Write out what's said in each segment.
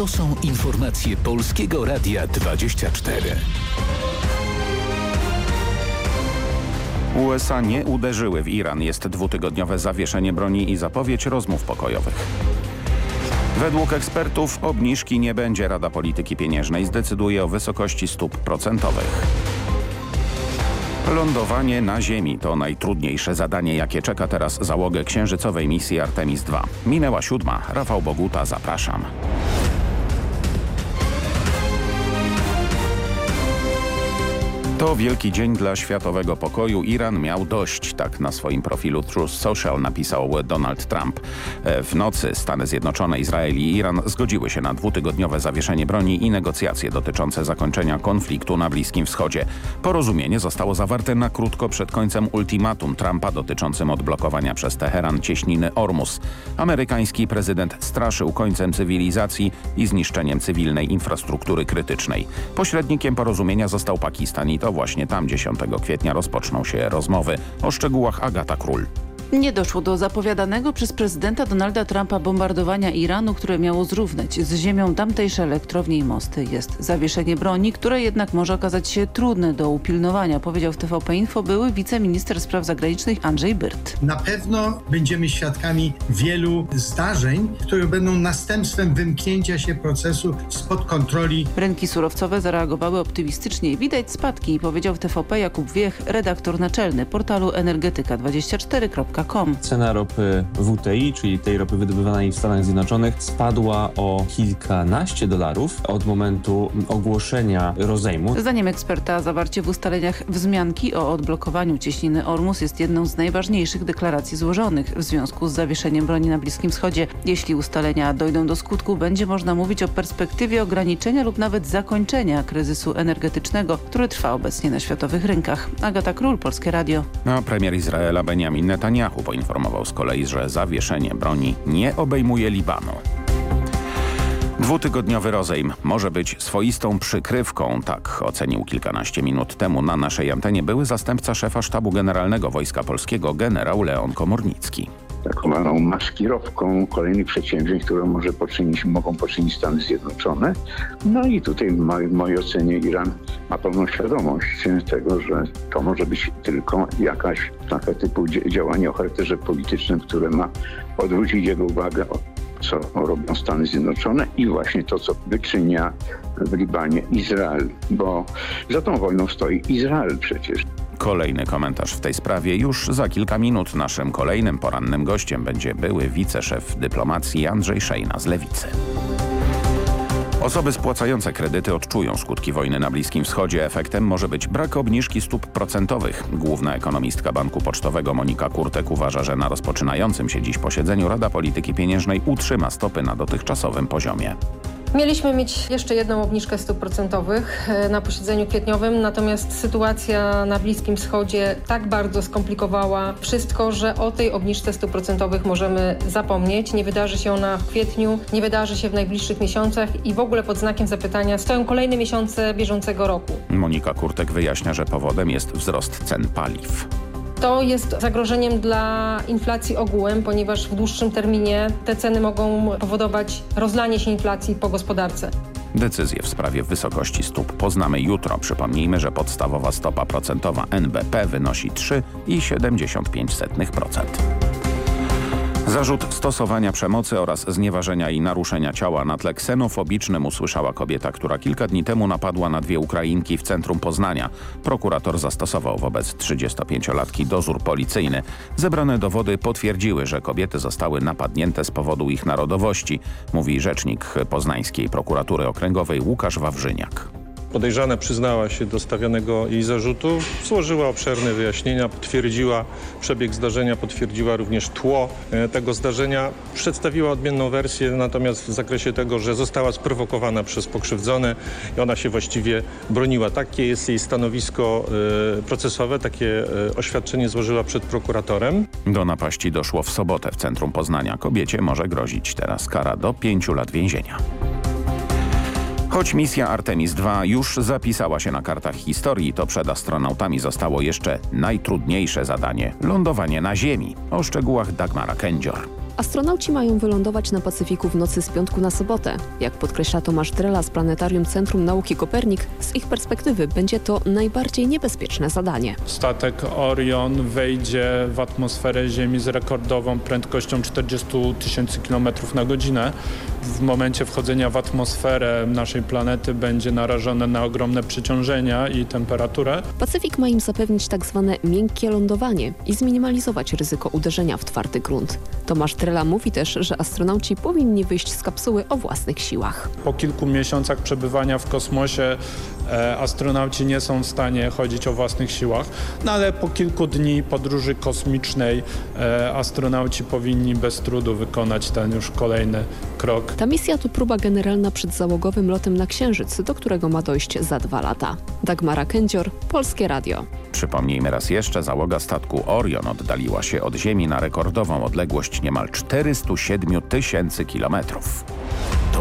To są informacje Polskiego Radia 24. USA nie uderzyły w Iran. Jest dwutygodniowe zawieszenie broni i zapowiedź rozmów pokojowych. Według ekspertów obniżki nie będzie. Rada Polityki Pieniężnej zdecyduje o wysokości stóp procentowych. Lądowanie na Ziemi to najtrudniejsze zadanie, jakie czeka teraz załogę księżycowej misji Artemis II. Minęła siódma. Rafał Boguta, zapraszam. To wielki dzień dla światowego pokoju. Iran miał dość, tak na swoim profilu Truth Social napisał Donald Trump. E, w nocy Stany Zjednoczone, Izrael i Iran zgodziły się na dwutygodniowe zawieszenie broni i negocjacje dotyczące zakończenia konfliktu na Bliskim Wschodzie. Porozumienie zostało zawarte na krótko przed końcem ultimatum Trumpa dotyczącym odblokowania przez Teheran cieśniny Ormus. Amerykański prezydent straszył końcem cywilizacji i zniszczeniem cywilnej infrastruktury krytycznej. Pośrednikiem porozumienia został Pakistan i to właśnie tam 10 kwietnia rozpoczną się rozmowy. O szczegółach Agata Król. Nie doszło do zapowiadanego przez prezydenta Donalda Trumpa bombardowania Iranu, które miało zrównać z ziemią tamtejsze elektrownie i mosty. Jest zawieszenie broni, które jednak może okazać się trudne do upilnowania, powiedział w TVP Info były wiceminister spraw zagranicznych Andrzej Byrt. Na pewno będziemy świadkami wielu zdarzeń, które będą następstwem wymknięcia się procesu spod kontroli. Rynki surowcowe zareagowały optymistycznie. Widać spadki, powiedział w TVP Jakub Wiech, redaktor naczelny portalu energetyka24.pl. Cena ropy WTI, czyli tej ropy wydobywanej w Stanach Zjednoczonych, spadła o kilkanaście dolarów od momentu ogłoszenia rozejmu. Zdaniem eksperta zawarcie w ustaleniach wzmianki o odblokowaniu cieśniny Ormus jest jedną z najważniejszych deklaracji złożonych w związku z zawieszeniem broni na Bliskim Wschodzie. Jeśli ustalenia dojdą do skutku, będzie można mówić o perspektywie ograniczenia lub nawet zakończenia kryzysu energetycznego, który trwa obecnie na światowych rynkach. Agata Król, Polskie Radio. A premier Izraela Benjamin Netanyahu Netanyahu poinformował z kolei, że zawieszenie broni nie obejmuje Libanu. Dwutygodniowy rozejm może być swoistą przykrywką, tak ocenił kilkanaście minut temu na naszej antenie były zastępca szefa Sztabu Generalnego Wojska Polskiego generał Leon Komornicki taką malą maskirowką kolejnych przedsięwzięć, które może poczynić, mogą poczynić Stany Zjednoczone. No i tutaj w mojej ocenie Iran ma pełną świadomość tego, że to może być tylko jakaś taka typu działanie o charakterze politycznym, które ma odwrócić jego uwagę od co robią Stany Zjednoczone i właśnie to, co wyczynia w Libanie Izrael, bo za tą wojną stoi Izrael przecież. Kolejny komentarz w tej sprawie już za kilka minut. Naszym kolejnym porannym gościem będzie były wiceszef dyplomacji Andrzej Szejna z Lewicy. Osoby spłacające kredyty odczują skutki wojny na Bliskim Wschodzie. Efektem może być brak obniżki stóp procentowych. Główna ekonomistka Banku Pocztowego Monika Kurtek uważa, że na rozpoczynającym się dziś posiedzeniu Rada Polityki Pieniężnej utrzyma stopy na dotychczasowym poziomie. Mieliśmy mieć jeszcze jedną obniżkę stóp procentowych e, na posiedzeniu kwietniowym, natomiast sytuacja na Bliskim Wschodzie tak bardzo skomplikowała wszystko, że o tej obniżce stóp procentowych możemy zapomnieć. Nie wydarzy się ona w kwietniu, nie wydarzy się w najbliższych miesiącach i w ogóle pod znakiem zapytania stoją kolejne miesiące bieżącego roku. Monika Kurtek wyjaśnia, że powodem jest wzrost cen paliw. To jest zagrożeniem dla inflacji ogółem, ponieważ w dłuższym terminie te ceny mogą powodować rozlanie się inflacji po gospodarce. Decyzję w sprawie wysokości stóp poznamy jutro. Przypomnijmy, że podstawowa stopa procentowa NBP wynosi 3,75%. Zarzut stosowania przemocy oraz znieważenia i naruszenia ciała na tle ksenofobicznym usłyszała kobieta, która kilka dni temu napadła na dwie Ukrainki w centrum Poznania. Prokurator zastosował wobec 35-latki dozór policyjny. Zebrane dowody potwierdziły, że kobiety zostały napadnięte z powodu ich narodowości, mówi rzecznik poznańskiej prokuratury okręgowej Łukasz Wawrzyniak. Podejrzana przyznała się do stawianego jej zarzutu, złożyła obszerne wyjaśnienia, potwierdziła przebieg zdarzenia, potwierdziła również tło e, tego zdarzenia. Przedstawiła odmienną wersję, natomiast w zakresie tego, że została sprowokowana przez pokrzywdzone i ona się właściwie broniła. Takie jest jej stanowisko e, procesowe, takie e, oświadczenie złożyła przed prokuratorem. Do napaści doszło w sobotę w centrum Poznania. Kobiecie może grozić teraz kara do pięciu lat więzienia. Choć misja Artemis II już zapisała się na kartach historii, to przed astronautami zostało jeszcze najtrudniejsze zadanie – lądowanie na Ziemi. O szczegółach Dagmara Kędzior. Astronauci mają wylądować na Pacyfiku w nocy z piątku na sobotę. Jak podkreśla Tomasz Drela z Planetarium Centrum Nauki Kopernik, z ich perspektywy będzie to najbardziej niebezpieczne zadanie. Statek Orion wejdzie w atmosferę Ziemi z rekordową prędkością 40 tysięcy km na godzinę. W momencie wchodzenia w atmosferę naszej planety będzie narażone na ogromne przeciążenia i temperaturę. Pacyfik ma im zapewnić tak zwane miękkie lądowanie i zminimalizować ryzyko uderzenia w twardy grunt. Tomasz Trela mówi też, że astronauci powinni wyjść z kapsuły o własnych siłach. Po kilku miesiącach przebywania w kosmosie astronauci nie są w stanie chodzić o własnych siłach, no ale po kilku dni podróży kosmicznej e, astronauci powinni bez trudu wykonać ten już kolejny krok. Ta misja to próba generalna przed załogowym lotem na Księżyc, do którego ma dojść za dwa lata. Dagmara Kędzior, Polskie Radio. Przypomnijmy raz jeszcze, załoga statku Orion oddaliła się od Ziemi na rekordową odległość niemal 407 tysięcy kilometrów.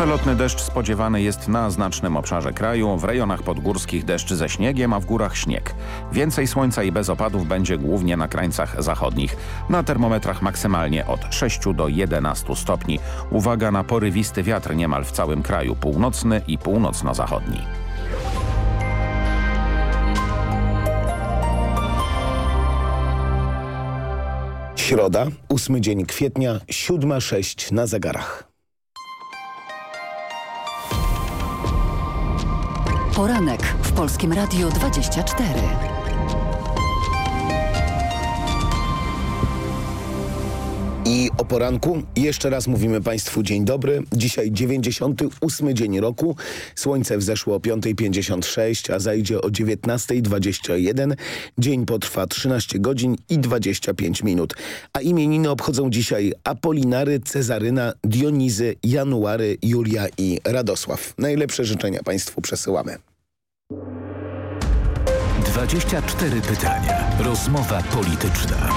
Przelotny deszcz spodziewany jest na znacznym obszarze kraju, w rejonach podgórskich deszcz ze śniegiem, a w górach śnieg. Więcej słońca i bez opadów będzie głównie na krańcach zachodnich. Na termometrach maksymalnie od 6 do 11 stopni. Uwaga na porywisty wiatr niemal w całym kraju, północny i północno-zachodni. Środa, ósmy dzień kwietnia, siódma sześć na zegarach. Poranek w Polskim Radiu 24. I o poranku jeszcze raz mówimy Państwu dzień dobry. Dzisiaj 98 dzień roku. Słońce wzeszło o 5.56, a zajdzie o 19.21. Dzień potrwa 13 godzin i 25 minut. A imieniny obchodzą dzisiaj Apolinary, Cezaryna, Dionizy, January, Julia i Radosław. Najlepsze życzenia Państwu przesyłamy. 24 pytania. Rozmowa polityczna.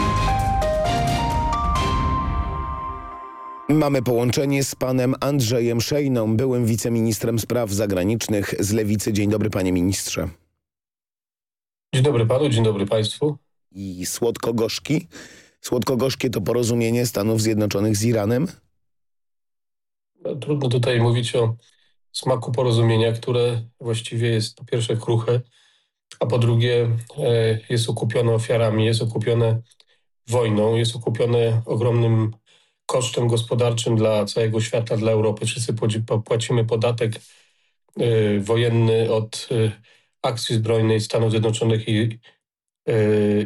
Mamy połączenie z panem Andrzejem Szejną, byłym wiceministrem spraw zagranicznych z Lewicy. Dzień dobry panie ministrze. Dzień dobry panu, dzień dobry państwu. I słodko-gorzki? Słodko-gorzkie to porozumienie Stanów Zjednoczonych z Iranem? No, trudno tutaj mówić o smaku porozumienia, które właściwie jest po pierwsze kruche, a po drugie e, jest okupione ofiarami, jest okupione wojną, jest okupione ogromnym kosztem gospodarczym dla całego świata, dla Europy. Wszyscy płacimy podatek y, wojenny od y, akcji zbrojnej Stanów Zjednoczonych i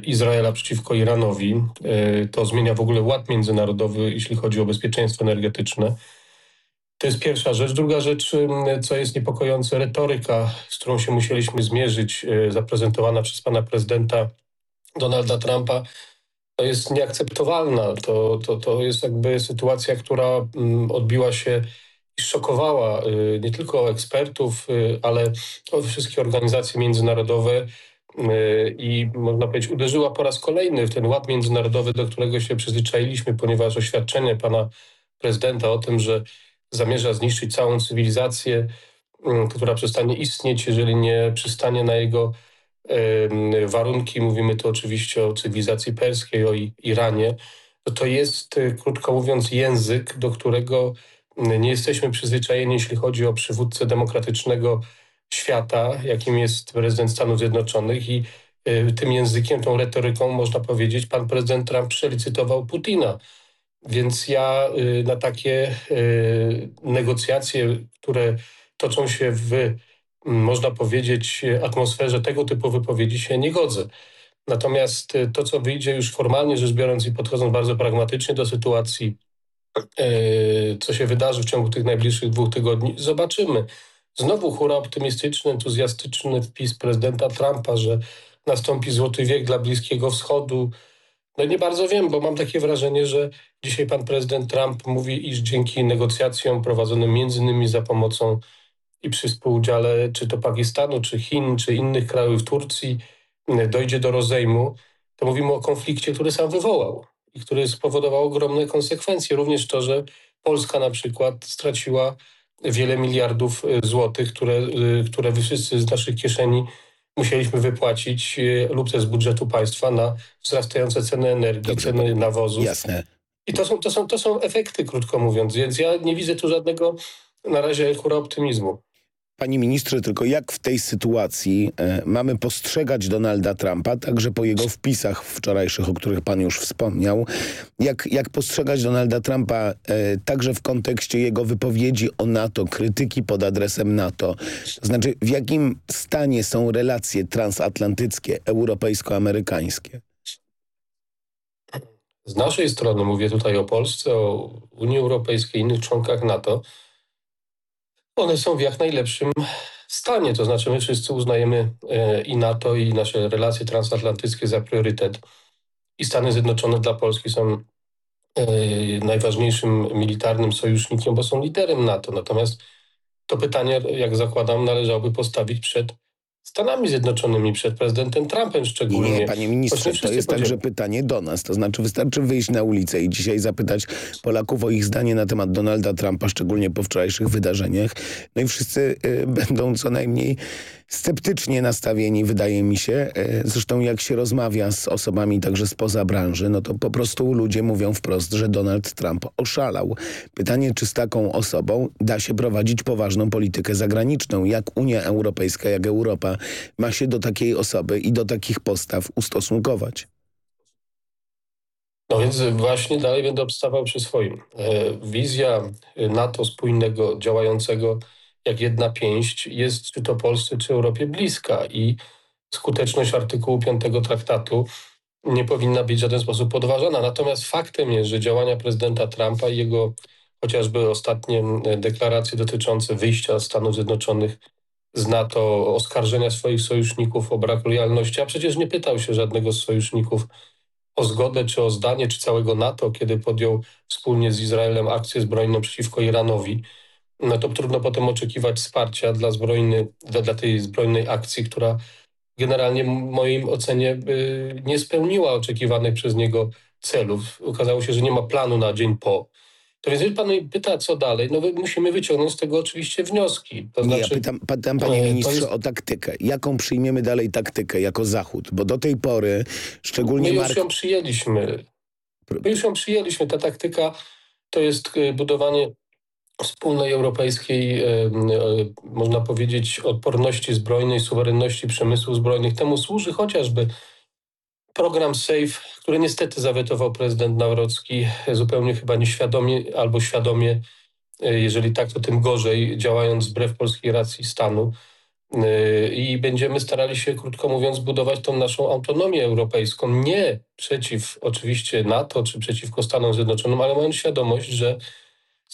Izraela przeciwko Iranowi. To zmienia w ogóle ład międzynarodowy, jeśli chodzi o bezpieczeństwo energetyczne. To jest pierwsza rzecz. Druga rzecz, co jest niepokojące, retoryka, z którą się musieliśmy zmierzyć, zaprezentowana przez pana prezydenta Donalda Trumpa, to jest nieakceptowalna. To, to, to jest jakby sytuacja, która odbiła się i szokowała y, nie tylko ekspertów, y, ale wszystkie organizacje międzynarodowe y, i można powiedzieć uderzyła po raz kolejny w ten ład międzynarodowy, do którego się przyzwyczailiśmy, ponieważ oświadczenie pana prezydenta o tym, że zamierza zniszczyć całą cywilizację, mm, która przestanie istnieć, jeżeli nie przystanie na jego warunki, mówimy tu oczywiście o cywilizacji perskiej, o Iranie, no to jest, y, krótko mówiąc, język, do którego nie jesteśmy przyzwyczajeni, jeśli chodzi o przywódcę demokratycznego świata, jakim jest prezydent Stanów Zjednoczonych. I y, tym językiem, tą retoryką, można powiedzieć, pan prezydent Trump przelicytował Putina. Więc ja y, na takie negocjacje, które toczą się w można powiedzieć, atmosferze tego typu wypowiedzi się nie godzę. Natomiast e, to, co wyjdzie już formalnie rzecz biorąc i podchodząc bardzo pragmatycznie do sytuacji, co się wydarzy w ciągu tych najbliższych dwóch tygodni, zobaczymy. Znowu hura optymistyczny, entuzjastyczny wpis prezydenta Trumpa, że nastąpi złoty wiek dla Bliskiego Wschodu. No nie bardzo wiem, bo mam takie wrażenie, że dzisiaj pan prezydent Trump mówi, iż dzięki negocjacjom prowadzonym między innymi za pomocą i przy współudziale czy to Pakistanu, czy Chin, czy innych krajów Turcji dojdzie do rozejmu, to mówimy o konflikcie, który sam wywołał i który spowodował ogromne konsekwencje. Również to, że Polska na przykład straciła wiele miliardów złotych, które, które wszyscy z naszych kieszeni musieliśmy wypłacić lub też z budżetu państwa na wzrastające ceny energii, Dobrze, ceny nawozów. Jasne. I to są, to, są, to są efekty, krótko mówiąc, więc ja nie widzę tu żadnego na razie hura optymizmu. Panie ministrze, tylko jak w tej sytuacji e, mamy postrzegać Donalda Trumpa, także po jego wpisach wczorajszych, o których pan już wspomniał, jak, jak postrzegać Donalda Trumpa e, także w kontekście jego wypowiedzi o NATO, krytyki pod adresem NATO, to znaczy w jakim stanie są relacje transatlantyckie, europejsko-amerykańskie? Z naszej strony, mówię tutaj o Polsce, o Unii Europejskiej, innych członkach NATO, one są w jak najlepszym stanie. To znaczy my wszyscy uznajemy e, i NATO, i nasze relacje transatlantyckie za priorytet. I Stany Zjednoczone dla Polski są e, najważniejszym militarnym sojusznikiem, bo są liderem NATO. Natomiast to pytanie, jak zakładam, należałoby postawić przed Stanami Zjednoczonymi, przed prezydentem Trumpem szczególnie. Nie, panie ministrze, to jest także pytanie do nas. To znaczy wystarczy wyjść na ulicę i dzisiaj zapytać Polaków o ich zdanie na temat Donalda Trumpa, szczególnie po wczorajszych wydarzeniach. No i wszyscy y, będą co najmniej sceptycznie nastawieni, wydaje mi się. E, zresztą jak się rozmawia z osobami także spoza branży, no to po prostu ludzie mówią wprost, że Donald Trump oszalał. Pytanie, czy z taką osobą da się prowadzić poważną politykę zagraniczną? Jak Unia Europejska, jak Europa ma się do takiej osoby i do takich postaw ustosunkować? No więc właśnie dalej będę obstawał przy swoim. E, wizja NATO spójnego, działającego jak jedna pięść jest czy to Polsce, czy Europie bliska i skuteczność artykułu 5 traktatu nie powinna być w żaden sposób podważana. Natomiast faktem jest, że działania prezydenta Trumpa i jego chociażby ostatnie deklaracje dotyczące wyjścia Stanów Zjednoczonych z NATO, oskarżenia swoich sojuszników o brak lojalności, a przecież nie pytał się żadnego z sojuszników o zgodę czy o zdanie, czy całego NATO, kiedy podjął wspólnie z Izraelem akcję zbrojną przeciwko Iranowi no to trudno potem oczekiwać wsparcia dla, zbrojny, dla, dla tej zbrojnej akcji, która generalnie w moim ocenie y, nie spełniła oczekiwanych przez niego celów. Okazało się, że nie ma planu na dzień po. To więc pan pyta, co dalej, no musimy wyciągnąć z tego oczywiście wnioski. To nie, znaczy, ja pytam, pytam panie ministrze jest... o taktykę. Jaką przyjmiemy dalej taktykę jako Zachód? Bo do tej pory szczególnie... My już Mark... ją przyjęliśmy. My już ją przyjęliśmy. Ta taktyka to jest y, budowanie wspólnej europejskiej, e, e, można powiedzieć, odporności zbrojnej, suwerenności przemysłów zbrojnych. Temu służy chociażby program SAFE, który niestety zawetował prezydent Nawrocki zupełnie chyba nieświadomie albo świadomie, e, jeżeli tak, to tym gorzej, działając wbrew polskiej racji stanu. I będziemy starali się, krótko mówiąc, budować tą naszą autonomię europejską. Nie przeciw oczywiście NATO czy przeciwko Stanom Zjednoczonym, ale mając świadomość, że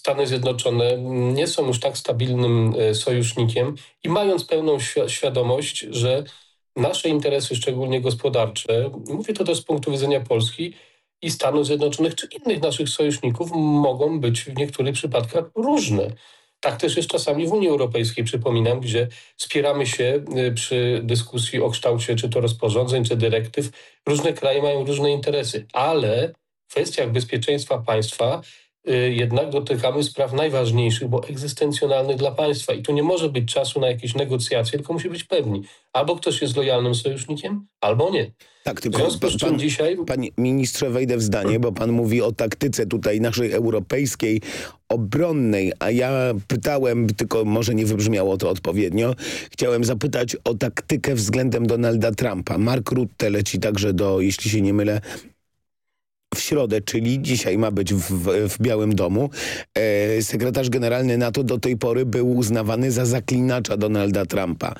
Stany Zjednoczone nie są już tak stabilnym e, sojusznikiem i mając pełną świadomość, że nasze interesy, szczególnie gospodarcze, mówię to też z punktu widzenia Polski i Stanów Zjednoczonych czy innych naszych sojuszników, mogą być w niektórych przypadkach różne. Tak też jest czasami w Unii Europejskiej, przypominam, gdzie spieramy się e, przy dyskusji o kształcie czy to rozporządzeń, czy dyrektyw. Różne kraje mają różne interesy, ale w kwestiach bezpieczeństwa państwa jednak dotykamy spraw najważniejszych, bo egzystencjonalnych dla państwa. I tu nie może być czasu na jakieś negocjacje, tylko musi być pewni. Albo ktoś jest lojalnym sojusznikiem, albo nie. Tak, tylko pan, pan, dzisiaj... Panie ministrze, wejdę w zdanie, bo pan mówi o taktyce tutaj naszej europejskiej, obronnej, a ja pytałem, tylko może nie wybrzmiało to odpowiednio, chciałem zapytać o taktykę względem Donalda Trumpa. Mark Rutte leci także do, jeśli się nie mylę, w środę, czyli dzisiaj ma być w, w Białym Domu. E, sekretarz generalny NATO do tej pory był uznawany za zaklinacza Donalda Trumpa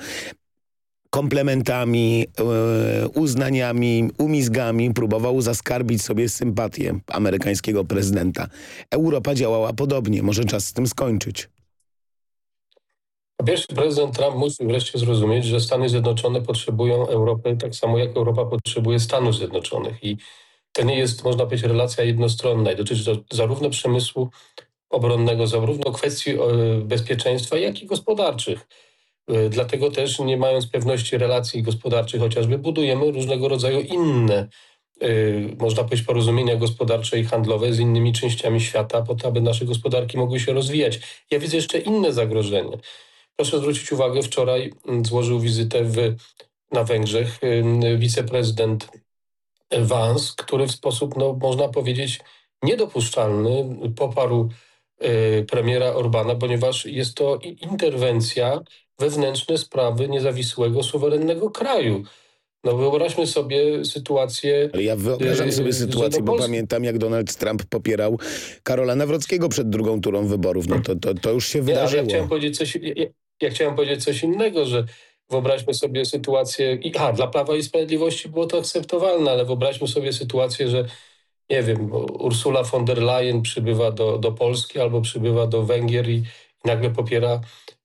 komplementami, e, uznaniami, umizgami próbował zaskarbić sobie sympatię amerykańskiego prezydenta. Europa działała podobnie. Może czas z tym skończyć. Pierwszy prezydent Trump musi wreszcie zrozumieć, że Stany Zjednoczone potrzebują Europy tak samo jak Europa potrzebuje Stanów Zjednoczonych i to nie jest, można powiedzieć, relacja jednostronna i dotyczy to zarówno przemysłu obronnego, zarówno kwestii e, bezpieczeństwa, jak i gospodarczych. E, dlatego też, nie mając pewności relacji gospodarczych chociażby, budujemy różnego rodzaju inne można powiedzieć, porozumienia gospodarcze i handlowe z innymi częściami świata, po to, aby nasze gospodarki mogły się rozwijać. Ja widzę jeszcze inne zagrożenie. Proszę zwrócić uwagę, wczoraj mm, złożył wizytę w, na Węgrzech wiceprezydent Vance, który w sposób, no, można powiedzieć, niedopuszczalny poparł y, premiera Orbana, ponieważ jest to interwencja wewnętrzne sprawy niezawisłego, suwerennego kraju. No wyobraźmy sobie sytuację... Ale ja wyobrażam sobie sytuację, bo pamiętam jak Donald Trump popierał Karola Nawrockiego przed drugą turą wyborów. No to, to, to już się wydarzyło. Ja, ja, chciałem powiedzieć coś, ja, ja chciałem powiedzieć coś innego, że wyobraźmy sobie sytuację... I, a, dla Prawa i Sprawiedliwości było to akceptowalne, ale wyobraźmy sobie sytuację, że nie wiem, Ursula von der Leyen przybywa do, do Polski albo przybywa do Węgier i, i nagle popiera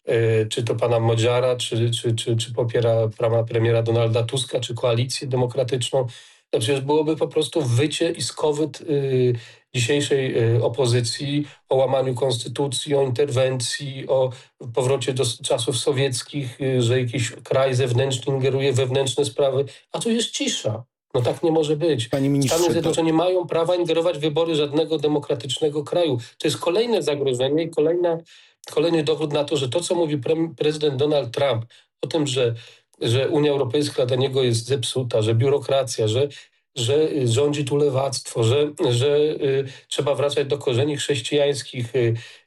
E, czy to pana Modziara, czy, czy, czy, czy popiera pana premiera Donalda Tuska, czy koalicję demokratyczną. To przecież byłoby po prostu wycie i skowyt y, dzisiejszej y, opozycji o łamaniu konstytucji, o interwencji, o powrocie do czasów sowieckich, y, że jakiś kraj zewnętrzny ingeruje w wewnętrzne sprawy, a tu jest cisza. No tak nie może być. Panie ministrze, Stany Zjednoczone to... nie mają prawa ingerować w wybory żadnego demokratycznego kraju. To jest kolejne zagrożenie i kolejna kolejny dowód na to, że to, co mówi pre prezydent Donald Trump o tym, że, że Unia Europejska dla niego jest zepsuta, że biurokracja, że że rządzi tu lewactwo, że, że y, trzeba wracać do korzeni chrześcijańskich.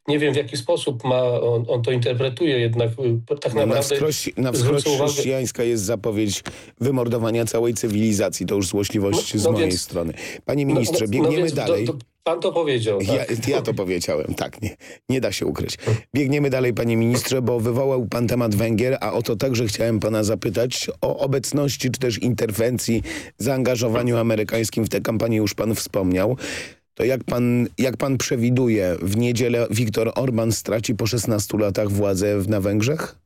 Nie wiem w jaki sposób ma on, on to interpretuje, jednak y, tak naprawdę... Na wskroś, na wskroś chrześcijańska jest zapowiedź wymordowania całej cywilizacji. To już złośliwość no, z no mojej więc, strony. Panie no, ministrze, no, no biegniemy dalej. Do, do, Pan to powiedział. Tak? Ja, ja, to powiedziałem, tak, nie, nie da się ukryć. Biegniemy dalej, panie ministrze, bo wywołał pan temat Węgier, a o to także chciałem pana zapytać o obecności czy też interwencji, zaangażowaniu amerykańskim w tę kampanię już pan wspomniał. To jak pan, jak pan przewiduje, w niedzielę Viktor Orban straci po 16 latach władzę na Węgrzech?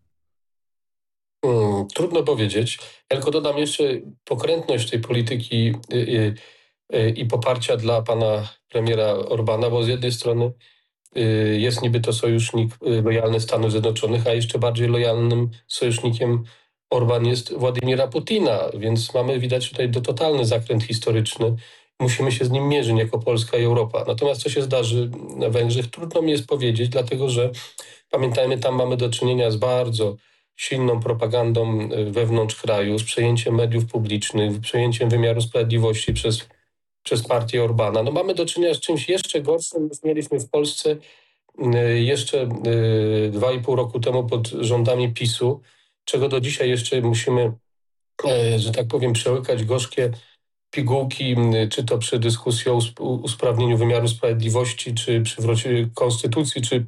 Hmm, trudno powiedzieć. Ja tylko dodam jeszcze pokrętność tej polityki y, y, y, i poparcia dla pana premiera Orbana, bo z jednej strony jest niby to sojusznik lojalny Stanów Zjednoczonych, a jeszcze bardziej lojalnym sojusznikiem Orban jest Władimira Putina, więc mamy widać tutaj do totalny zakręt historyczny. Musimy się z nim mierzyć jako Polska i Europa. Natomiast co się zdarzy na Węgrzech, trudno mi jest powiedzieć, dlatego że pamiętajmy, tam mamy do czynienia z bardzo silną propagandą y, wewnątrz kraju, z przejęciem mediów publicznych, przejęciem wymiaru sprawiedliwości przez przez partię Orbana. No mamy do czynienia z czymś jeszcze gorszym niż mieliśmy w Polsce y, jeszcze y, dwa i pół roku temu pod rządami PiSu, czego do dzisiaj jeszcze musimy, że tak powiem, przełykać gorzkie pigułki, czy to przy dyskusji o usprawnieniu wymiaru sprawiedliwości, czy przywrocie konstytucji, czy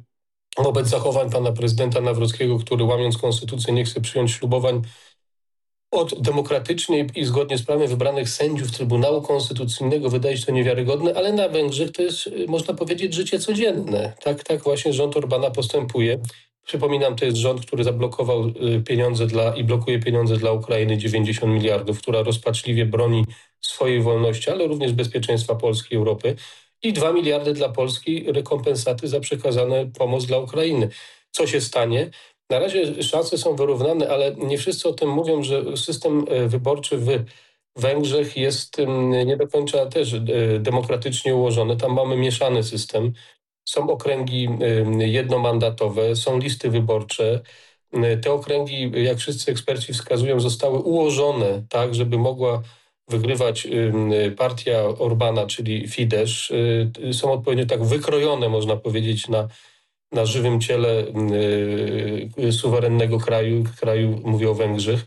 wobec zachowań pana prezydenta Nawrockiego, który łamiąc konstytucję nie chce przyjąć ślubowań od demokratycznie i zgodnie z prawem wybranych sędziów Trybunału Konstytucyjnego wydaje się to niewiarygodne, ale na Węgrzech to jest, y, można powiedzieć, życie codzienne. Tak, tak właśnie rząd Orbana postępuje. Przypominam, to jest rząd, który zablokował y, pieniądze dla i blokuje pieniądze dla Ukrainy 90 miliardów, która rozpaczliwie broni swojej wolności, ale również bezpieczeństwa Polski i Europy i 2 miliardy dla Polski rekompensaty za przekazane pomoc dla Ukrainy. Co się stanie? Na razie szanse są wyrównane, ale nie wszyscy o tym mówią, że system e, wyborczy w Węgrzech jest nie do końca też e, demokratycznie ułożony. Tam mamy mieszany system. Są okręgi jednomandatowe, są listy wyborcze. Te okręgi, jak wszyscy eksperci wskazują, zostały ułożone tak, żeby mogła wygrywać partia Orbana, czyli Fidesz. E, są odpowiednio tak wykrojone, można powiedzieć, na na żywym ciele y, suwerennego kraju, kraju mówię o Węgrzech.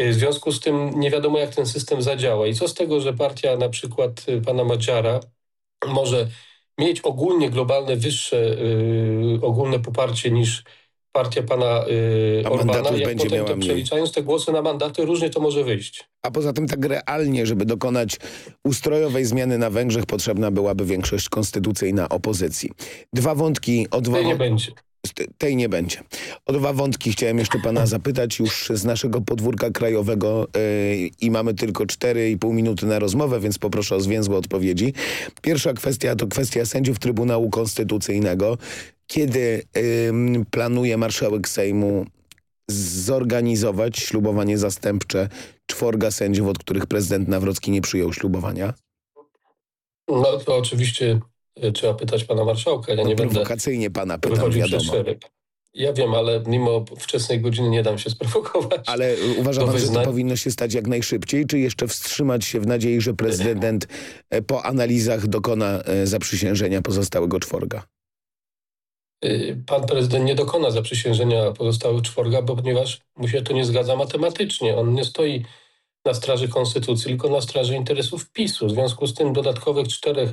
Y, w związku z tym nie wiadomo, jak ten system zadziała. I co z tego, że partia na przykład y, pana Madziara może mieć ogólnie globalne, wyższe, ogólne poparcie niż partia pana y, Orbana, jak potem to przeliczając te głosy na mandaty, różnie to może wyjść. A poza tym tak realnie, żeby dokonać ustrojowej zmiany na Węgrzech potrzebna byłaby większość konstytucyjna opozycji. Dwa wątki... Od... Tej nie będzie. Tej nie będzie. O dwa wątki chciałem jeszcze pana zapytać już z naszego podwórka krajowego yy, i mamy tylko 4,5 minuty na rozmowę, więc poproszę o zwięzłe odpowiedzi. Pierwsza kwestia to kwestia sędziów Trybunału Konstytucyjnego kiedy ym, planuje marszałek Sejmu zorganizować ślubowanie zastępcze czworga sędziów, od których prezydent Nawrocki nie przyjął ślubowania? No to oczywiście y, trzeba pytać pana marszałka. Ja no, nie będę prowokacyjnie pana pytam, wiadomo. Ja wiem, ale mimo wczesnej godziny nie dam się sprowokować. Ale uważa pan, że to wyznań. powinno się stać jak najszybciej, czy jeszcze wstrzymać się w nadziei, że prezydent e, po analizach dokona e, zaprzysiężenia pozostałego czworga? Y, Pan prezydent nie dokona zaprzysiężenia pozostałych czworga, bo ponieważ mu się to nie zgadza matematycznie. On nie stoi na straży konstytucji, tylko na straży interesów PiSu. W związku z tym dodatkowych czterech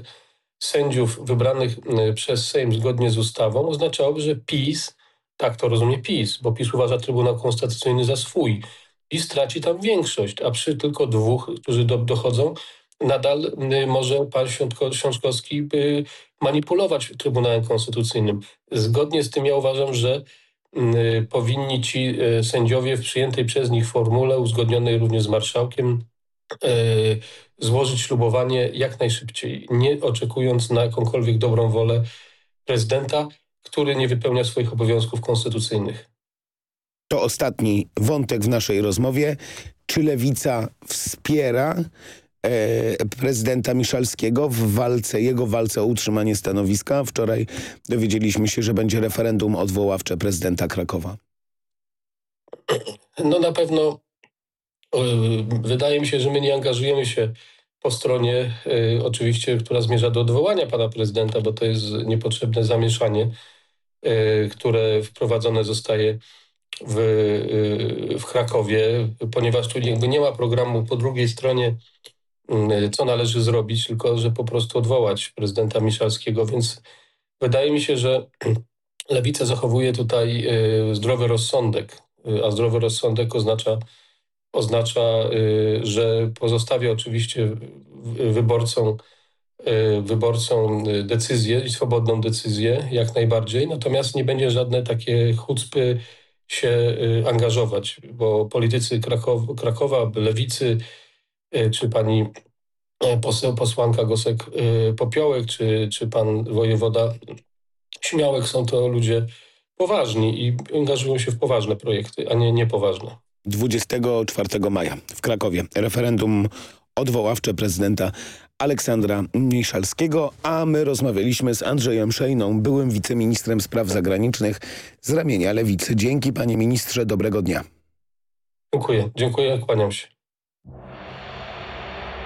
sędziów wybranych y, przez Sejm zgodnie z ustawą oznaczałoby, że PiS, tak to rozumie PiS, bo PiS uważa Trybunał Konstytucyjny za swój, PiS straci tam większość, a przy tylko dwóch, którzy do, dochodzą, nadal y, może pan Świątko- Książkowski y, manipulować Trybunałem Konstytucyjnym. Zgodnie z tym ja uważam, że y, powinni ci sędziowie w przyjętej przez nich formule, uzgodnionej również z marszałkiem, złożyć ślubowanie jak najszybciej, nie oczekując na jakąkolwiek dobrą wolę prezydenta, który nie wypełnia swoich obowiązków konstytucyjnych. To ostatni wątek w naszej rozmowie. Czy Lewica wspiera prezydenta Miszalskiego w walce, jego walce o utrzymanie stanowiska? Wczoraj dowiedzieliśmy się, że będzie referendum odwoławcze prezydenta Krakowa. No na pewno y, wydaje mi się, że my nie angażujemy się po stronie y, oczywiście, która zmierza do odwołania pana prezydenta, bo to jest niepotrzebne zamieszanie, które wprowadzone zostaje w, w Krakowie, ponieważ tu jakby nie ma programu po drugiej stronie, co należy zrobić, tylko że po prostu odwołać prezydenta Miszalskiego, więc wydaje mi się, że Lewica zachowuje tutaj y, zdrowy rozsądek, y, a zdrowy rozsądek oznacza, oznacza y, że pozostawia oczywiście wyborcom, wyborcom decyzję i swobodną decyzję jak najbardziej, natomiast nie będzie żadne takie chucpy się angażować, bo politycy Krakow, Krakowa, Lewicy, czy pani e, poseł, posłanka Gosek y, Popiołek, czy, czy pan wojewoda Śmiałek są to ludzie poważni i angażują się w poważne projekty, a nie niepoważne. 24 maja w Krakowie referendum odwoławcze prezydenta Aleksandra Miszalskiego, a my rozmawialiśmy z Andrzejem Szejną, byłym wiceministrem spraw zagranicznych z ramienia Lewicy. Dzięki panie ministrze, dobrego dnia. Dziękuję, dziękuję, kłaniam się.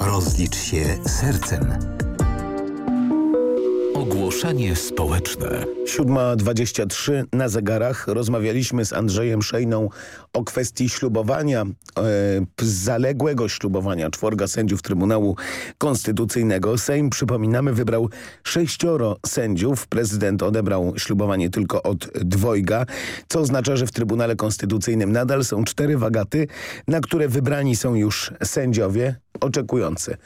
Rozlicz się sercem. Ogłoszenie społeczne. 7.23 na zegarach. Rozmawialiśmy z Andrzejem Szejną o kwestii ślubowania, e, zaległego ślubowania czworga sędziów Trybunału Konstytucyjnego. Sejm, przypominamy, wybrał sześcioro sędziów. Prezydent odebrał ślubowanie tylko od dwojga, co oznacza, że w Trybunale Konstytucyjnym nadal są cztery wagaty, na które wybrani są już sędziowie oczekujący,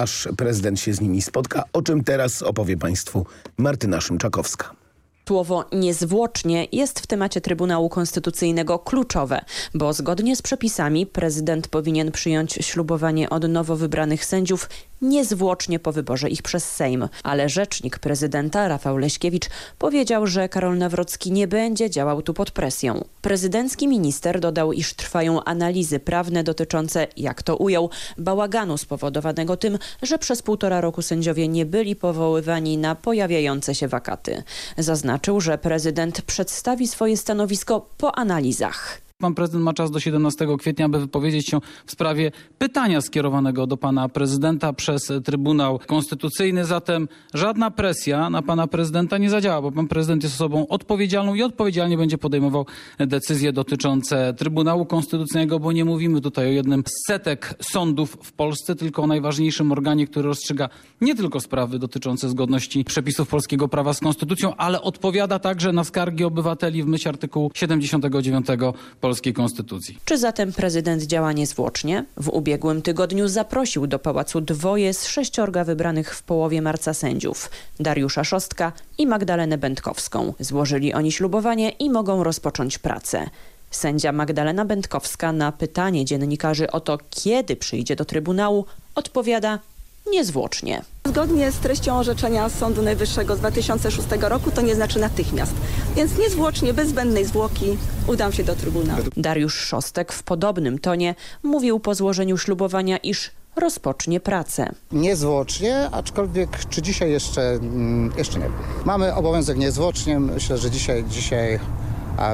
aż prezydent się z nimi spotka, o czym teraz opowie Państwu Martyna Szymczakowska. Słowo niezwłocznie jest w temacie Trybunału Konstytucyjnego kluczowe, bo zgodnie z przepisami prezydent powinien przyjąć ślubowanie od nowo wybranych sędziów niezwłocznie po wyborze ich przez Sejm. Ale rzecznik prezydenta Rafał Leśkiewicz powiedział, że Karol Nawrocki nie będzie działał tu pod presją. Prezydencki minister dodał, iż trwają analizy prawne dotyczące, jak to ujął, bałaganu spowodowanego tym, że przez półtora roku sędziowie nie byli powoływani na pojawiające się wakaty. Zaznaczył, że prezydent przedstawi swoje stanowisko po analizach. Pan prezydent ma czas do 17 kwietnia, by wypowiedzieć się w sprawie pytania skierowanego do pana prezydenta przez Trybunał Konstytucyjny. Zatem żadna presja na pana prezydenta nie zadziała, bo pan prezydent jest osobą odpowiedzialną i odpowiedzialnie będzie podejmował decyzje dotyczące Trybunału Konstytucyjnego, bo nie mówimy tutaj o jednym z setek sądów w Polsce, tylko o najważniejszym organie, który rozstrzyga nie tylko sprawy dotyczące zgodności przepisów polskiego prawa z konstytucją, ale odpowiada także na skargi obywateli w myśl artykułu 79 Polskiego polskiej konstytucji. Czy zatem prezydent działa niezwłocznie? W ubiegłym tygodniu zaprosił do pałacu dwoje z sześciorga wybranych w połowie marca sędziów. Dariusza Szostka i Magdalenę Będkowską. Złożyli oni ślubowanie i mogą rozpocząć pracę. Sędzia Magdalena Będkowska na pytanie dziennikarzy o to, kiedy przyjdzie do Trybunału, odpowiada niezwłocznie. Zgodnie z treścią orzeczenia Sądu Najwyższego z 2006 roku to nie znaczy natychmiast. Więc niezwłocznie, bez zbędnej zwłoki udam się do Trybunału. Dariusz Szostek w podobnym tonie mówił po złożeniu ślubowania, iż rozpocznie pracę. Niezwłocznie, aczkolwiek czy dzisiaj jeszcze, mm, jeszcze nie. Mamy obowiązek niezwłocznie. Myślę, że dzisiaj, dzisiaj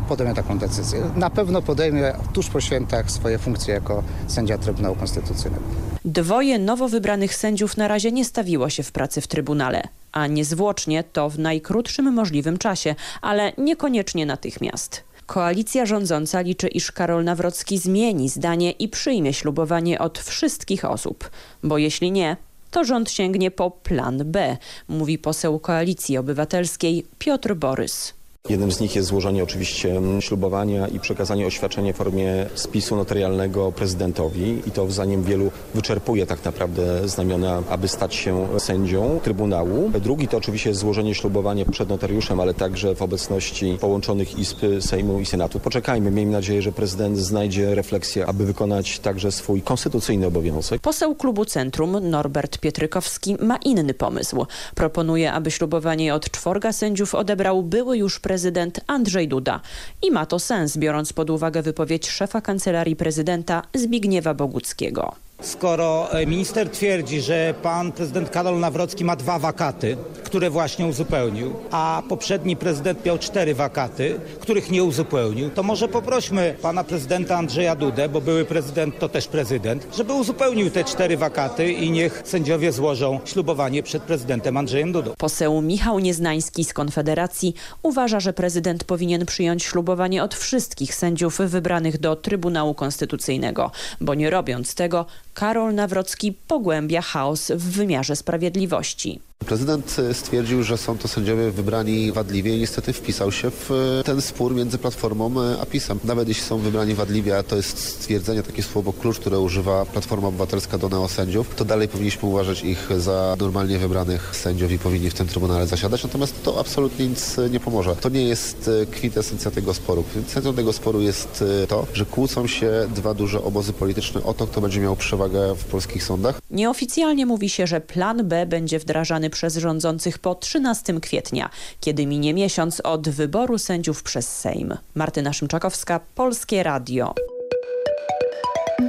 podejmie taką decyzję. Na pewno podejmie tuż po świętach swoje funkcje jako sędzia Trybunału Konstytucyjnego. Dwoje nowo wybranych sędziów na razie nie stawiło się w pracy w Trybunale, a niezwłocznie to w najkrótszym możliwym czasie, ale niekoniecznie natychmiast. Koalicja rządząca liczy, iż Karol Nawrocki zmieni zdanie i przyjmie ślubowanie od wszystkich osób, bo jeśli nie, to rząd sięgnie po plan B, mówi poseł Koalicji Obywatelskiej Piotr Borys. Jednym z nich jest złożenie oczywiście ślubowania i przekazanie oświadczenia w formie spisu notarialnego prezydentowi i to zdaniem wielu wyczerpuje tak naprawdę znamiona, aby stać się sędzią Trybunału. Drugi to oczywiście jest złożenie ślubowania przed notariuszem, ale także w obecności połączonych izb Sejmu i Senatu. Poczekajmy, miejmy nadzieję, że prezydent znajdzie refleksję, aby wykonać także swój konstytucyjny obowiązek. Poseł klubu Centrum Norbert Pietrykowski ma inny pomysł. Proponuje, aby ślubowanie od czworga sędziów odebrał były już prezydent prezydent Andrzej Duda. I ma to sens, biorąc pod uwagę wypowiedź szefa Kancelarii Prezydenta Zbigniewa Boguckiego. Skoro e, minister twierdzi, że pan prezydent Karol Nawrocki ma dwa wakaty, które właśnie uzupełnił, a poprzedni prezydent miał cztery wakaty, których nie uzupełnił, to może poprośmy pana prezydenta Andrzeja Dudę, bo były prezydent to też prezydent, żeby uzupełnił te cztery wakaty i niech sędziowie złożą ślubowanie przed prezydentem Andrzejem Dudą. Poseł Michał Nieznański z Konfederacji uważa, że prezydent powinien przyjąć ślubowanie od wszystkich sędziów wybranych do Trybunału Konstytucyjnego, bo nie robiąc tego Karol Nawrocki pogłębia chaos w wymiarze sprawiedliwości. Prezydent e, stwierdził, że są to sędziowie wybrani wadliwie i niestety wpisał się w e, ten spór między Platformą e, a PiSem. Nawet jeśli są wybrani wadliwie, a to jest stwierdzenie, takie słowo klucz, które używa Platforma Obywatelska do neosędziów, to dalej powinniśmy uważać ich za normalnie wybranych sędziów i powinni w tym Trybunale zasiadać. Natomiast to absolutnie nic nie pomoże. To nie jest kwintesencja tego sporu. Kwintesencją tego sporu jest to, że kłócą się dwa duże obozy polityczne o to, kto będzie miał przewagę w polskich sądach. Nieoficjalnie mówi się, że plan B będzie wdrażany przez rządzących po 13 kwietnia, kiedy minie miesiąc od wyboru sędziów przez Sejm. Martyna Szymczakowska, Polskie Radio.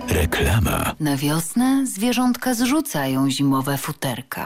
Reklama. Na wiosnę zwierzątka zrzucają zimowe futerka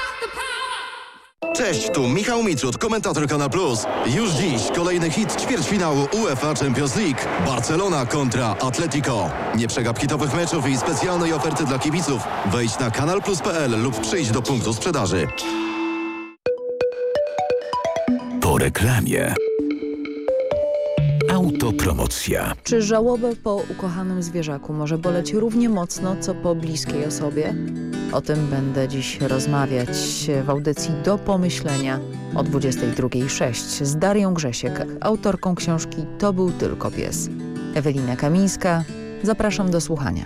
Cześć, tu Michał Mitrud, komentator Kanal Plus. Już dziś kolejny hit ćwierćfinału UEFA Champions League. Barcelona kontra Atletico. Nie przegap hitowych meczów i specjalnej oferty dla kibiców. Wejdź na kanalplus.pl lub przyjdź do punktu sprzedaży. Po reklamie. Autopromocja. Czy żałobę po ukochanym zwierzaku może boleć równie mocno, co po bliskiej osobie? O tym będę dziś rozmawiać w audycji Do Pomyślenia o 22.06 z Darią Grzesiek, autorką książki To był tylko pies. Ewelina Kamińska, zapraszam do słuchania.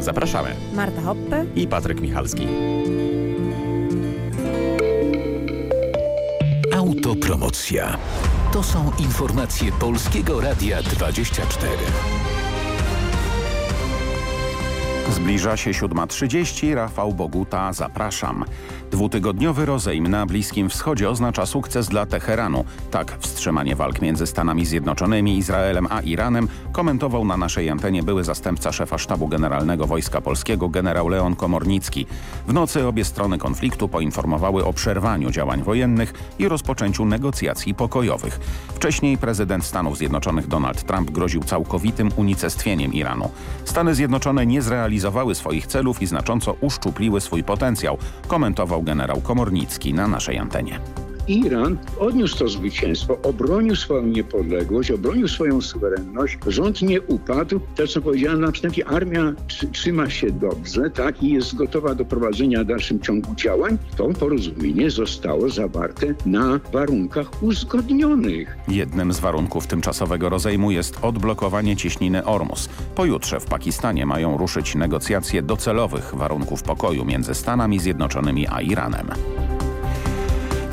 Zapraszamy. Marta Hoppe i Patryk Michalski. Autopromocja. To są informacje Polskiego Radia 24. Zbliża się 7.30. Rafał Boguta, zapraszam. Dwutygodniowy rozejm na Bliskim Wschodzie oznacza sukces dla Teheranu. Tak wstrzymanie walk między Stanami Zjednoczonymi, Izraelem a Iranem komentował na naszej antenie były zastępca szefa Sztabu Generalnego Wojska Polskiego generał Leon Komornicki. W nocy obie strony konfliktu poinformowały o przerwaniu działań wojennych i rozpoczęciu negocjacji pokojowych. Wcześniej prezydent Stanów Zjednoczonych Donald Trump groził całkowitym unicestwieniem Iranu. Stany Zjednoczone nie zrealizowały swoich celów i znacząco uszczupliły swój potencjał, komentował generał Komornicki na naszej antenie. Iran odniósł to zwycięstwo, obronił swoją niepodległość, obronił swoją suwerenność, rząd nie upadł. To, co powiedziałem na wstępie, armia trzyma się dobrze tak, i jest gotowa do prowadzenia w dalszym ciągu działań. To porozumienie zostało zawarte na warunkach uzgodnionych. Jednym z warunków tymczasowego rozejmu jest odblokowanie cieśniny Ormus. Pojutrze w Pakistanie mają ruszyć negocjacje docelowych warunków pokoju między Stanami Zjednoczonymi a Iranem.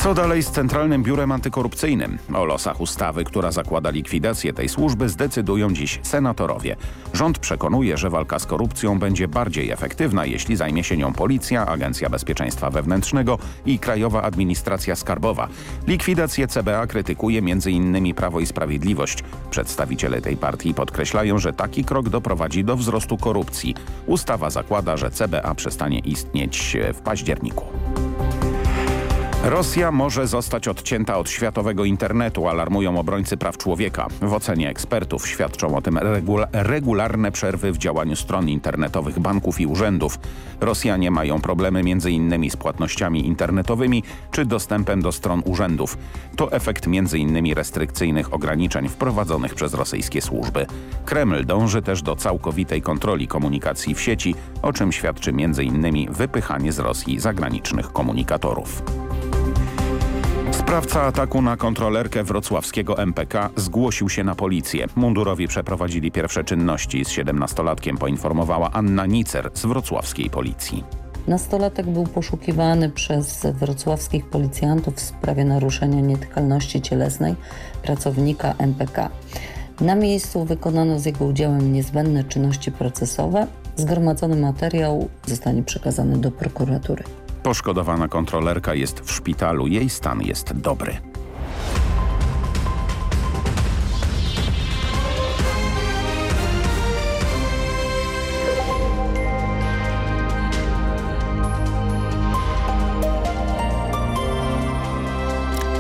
Co dalej z Centralnym Biurem Antykorupcyjnym? O losach ustawy, która zakłada likwidację tej służby zdecydują dziś senatorowie. Rząd przekonuje, że walka z korupcją będzie bardziej efektywna, jeśli zajmie się nią Policja, Agencja Bezpieczeństwa Wewnętrznego i Krajowa Administracja Skarbowa. Likwidację CBA krytykuje m.in. Prawo i Sprawiedliwość. Przedstawiciele tej partii podkreślają, że taki krok doprowadzi do wzrostu korupcji. Ustawa zakłada, że CBA przestanie istnieć w październiku. Rosja może zostać odcięta od światowego internetu, alarmują obrońcy praw człowieka. W ocenie ekspertów świadczą o tym regula regularne przerwy w działaniu stron internetowych banków i urzędów. Rosjanie mają problemy m.in. z płatnościami internetowymi czy dostępem do stron urzędów. To efekt m.in. restrykcyjnych ograniczeń wprowadzonych przez rosyjskie służby. Kreml dąży też do całkowitej kontroli komunikacji w sieci, o czym świadczy m.in. wypychanie z Rosji zagranicznych komunikatorów. Sprawca ataku na kontrolerkę wrocławskiego MPK zgłosił się na policję. Mundurowi przeprowadzili pierwsze czynności z 17-latkiem, poinformowała Anna Nicer z wrocławskiej policji. Nastolatek był poszukiwany przez wrocławskich policjantów w sprawie naruszenia nietykalności cielesnej pracownika MPK. Na miejscu wykonano z jego udziałem niezbędne czynności procesowe. Zgromadzony materiał zostanie przekazany do prokuratury. Poszkodowana kontrolerka jest w szpitalu. Jej stan jest dobry.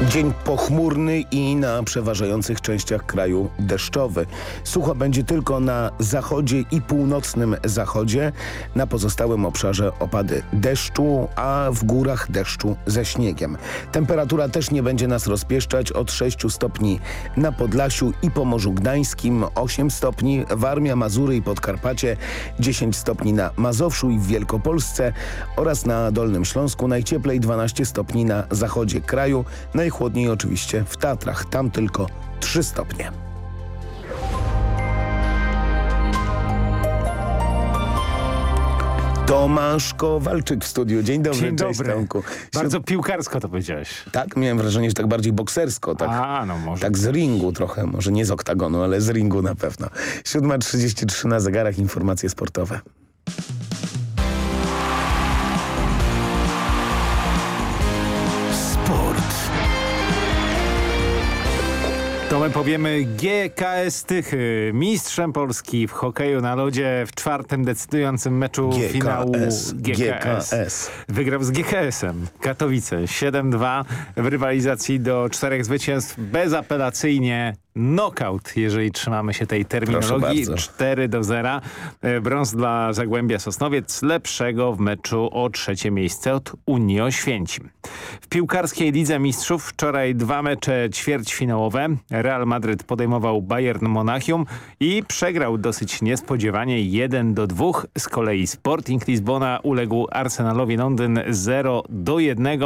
Dzień pochmurny i na przeważających częściach kraju deszczowy. Sucho będzie tylko na zachodzie i północnym zachodzie. Na pozostałym obszarze opady deszczu, a w górach deszczu ze śniegiem. Temperatura też nie będzie nas rozpieszczać od 6 stopni na Podlasiu i Pomorzu Gdańskim, 8 stopni Warmia, Mazury i Podkarpacie, 10 stopni na Mazowszu i w Wielkopolsce oraz na Dolnym Śląsku, najcieplej 12 stopni na zachodzie kraju, oczywiście w Tatrach, tam tylko 3 stopnie. Tomasz Kowalczyk w studiu. Dzień dobry, Dzień cześć dobry. Tomku. Bardzo piłkarsko to powiedziałeś. Tak, miałem wrażenie, że tak bardziej boksersko. Tak, A, no może. tak z ringu trochę, może nie z oktagonu, ale z ringu na pewno. 7.33 na zegarach, informacje sportowe. My powiemy GKS Tychy, mistrzem Polski w hokeju na lodzie w czwartym decydującym meczu GKS, finału GKS. GKS. Wygrał z GKS-em Katowice 7-2 w rywalizacji do czterech zwycięstw bezapelacyjnie knockout, jeżeli trzymamy się tej terminologii. bardzo. 4 do 0. E, Brąz dla Zagłębia Sosnowiec lepszego w meczu o trzecie miejsce od Unii Oświęcim. W piłkarskiej Lidze Mistrzów wczoraj dwa mecze ćwierćfinałowe. Real Madryt podejmował Bayern Monachium i przegrał dosyć niespodziewanie 1 do 2. Z kolei Sporting Lizbona uległ Arsenalowi Londyn 0 do 1.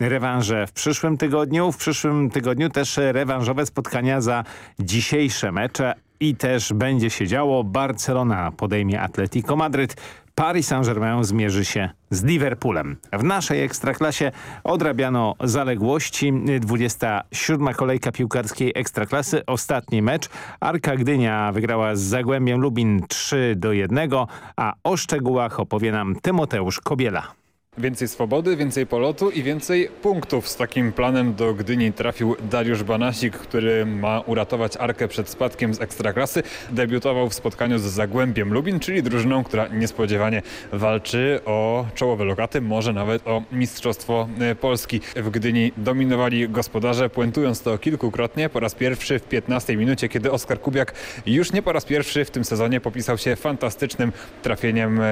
Rewanże w przyszłym tygodniu. W przyszłym tygodniu też rewanżowe spotkania za dzisiejsze mecze i też będzie się działo. Barcelona podejmie Atletico Madryt. Paris Saint-Germain zmierzy się z Liverpoolem. W naszej Ekstraklasie odrabiano zaległości. 27. kolejka piłkarskiej Ekstraklasy. Ostatni mecz. Arka Gdynia wygrała z Zagłębiem Lubin 3 do 1, a o szczegółach opowie nam Tymoteusz Kobiela. Więcej swobody, więcej polotu i więcej punktów. Z takim planem do Gdyni trafił Dariusz Banasik, który ma uratować Arkę przed spadkiem z Ekstraklasy. Debiutował w spotkaniu z Zagłębiem Lubin, czyli drużyną, która niespodziewanie walczy o czołowe lokaty, może nawet o Mistrzostwo e, Polski. W Gdyni dominowali gospodarze, puentując to kilkukrotnie. Po raz pierwszy w 15 minucie, kiedy Oskar Kubiak już nie po raz pierwszy w tym sezonie popisał się fantastycznym trafieniem e,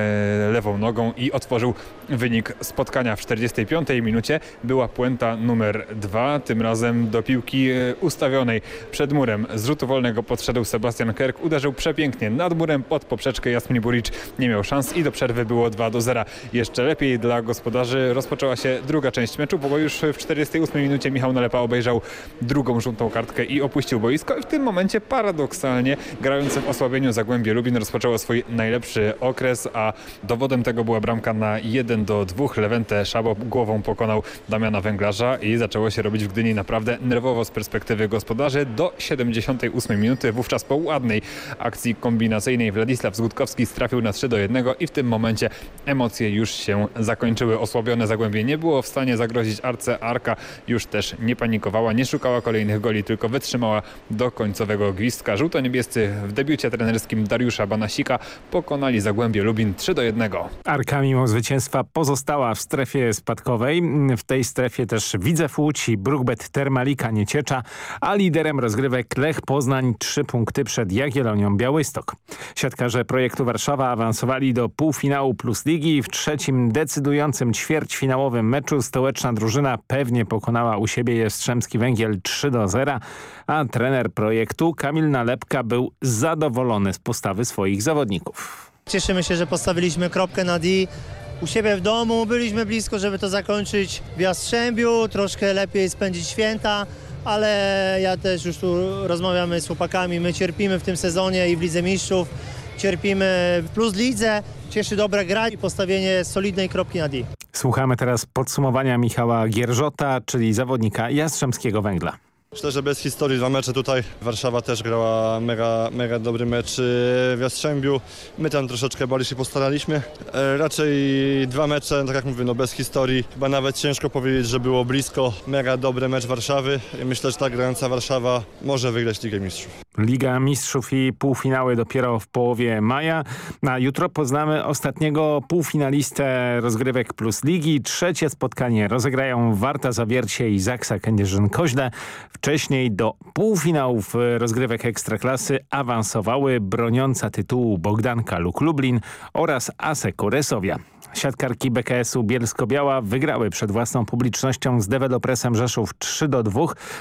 lewą nogą i otworzył wynik spotkania w 45 minucie była puenta numer dwa, tym razem do piłki e, ustawionej przed murem. Z rzutu wolnego podszedł Sebastian Kerk, uderzył przepięknie nad murem pod poprzeczkę Jasmin Buric nie miał szans i do przerwy było 2 do 0. Jeszcze lepiej dla gospodarzy rozpoczęła się druga część meczu, bo już w 48 minucie Michał Nalepa obejrzał drugą żółtą kartkę i opuścił boisko i w tym momencie paradoksalnie grający w osłabieniu Zagłębie Lubin rozpoczęło swój najlepszy okres, a dowodem tego była bramka na 1 do 2 dwóch. Lewente Szabo głową pokonał Damiana Węglarza i zaczęło się robić w Gdyni naprawdę nerwowo z perspektywy gospodarzy do 78 minuty. Wówczas po ładnej akcji kombinacyjnej Władysław Zgutkowski strafił na 3 do 1 i w tym momencie emocje już się zakończyły. Osłabione Zagłębie nie było w stanie zagrozić Arce. Arka już też nie panikowała, nie szukała kolejnych goli, tylko wytrzymała do końcowego gwizdka. Żółto-niebiescy w debiucie trenerskim Dariusza Banasika pokonali Zagłębie Lubin 3 do 1. Arka mimo zwycięstwa pozostała w strefie spadkowej. W tej strefie też Widzew Łódź i Brugbet Termalika Nieciecza, a liderem rozgrywek Lech Poznań trzy punkty przed Jagiellonią Białystok. Siatkarze projektu Warszawa awansowali do półfinału Plus Ligi. W trzecim decydującym ćwierćfinałowym meczu stołeczna drużyna pewnie pokonała u siebie Jastrzębski Węgiel 3 do 0, a trener projektu Kamil Nalepka był zadowolony z postawy swoich zawodników. Cieszymy się, że postawiliśmy kropkę na D u siebie w domu. Byliśmy blisko, żeby to zakończyć w Jastrzębiu, troszkę lepiej spędzić święta, ale ja też już tu rozmawiamy z chłopakami. My cierpimy w tym sezonie i w Lidze Mistrzów, cierpimy Plus Lidze. Cieszy dobra gra i postawienie solidnej kropki na D. Słuchamy teraz podsumowania Michała Gierżota, czyli zawodnika Jastrzębskiego Węgla. Myślę, że bez historii dwa mecze tutaj. Warszawa też grała mega, mega dobry mecz y, w Jastrzębiu. My tam troszeczkę bardziej się postaraliśmy. E, raczej dwa mecze, tak jak mówię, no bez historii. Chyba nawet ciężko powiedzieć, że było blisko. Mega dobry mecz Warszawy. Myślę, że ta grająca Warszawa może wygrać Ligę Mistrzów. Liga Mistrzów i półfinały dopiero w połowie maja. A jutro poznamy ostatniego półfinalistę rozgrywek plus ligi. Trzecie spotkanie rozegrają Warta Zawiercie i Zaksa Kędzierzyn-Koźle. Wcześniej do półfinałów rozgrywek Ekstraklasy awansowały broniąca tytułu Bogdanka Luk Lublin oraz ASEK Resowia. Siatkarki BKS-u Bielsko-Biała wygrały przed własną publicznością z dewelopresem Rzeszów 3 do 2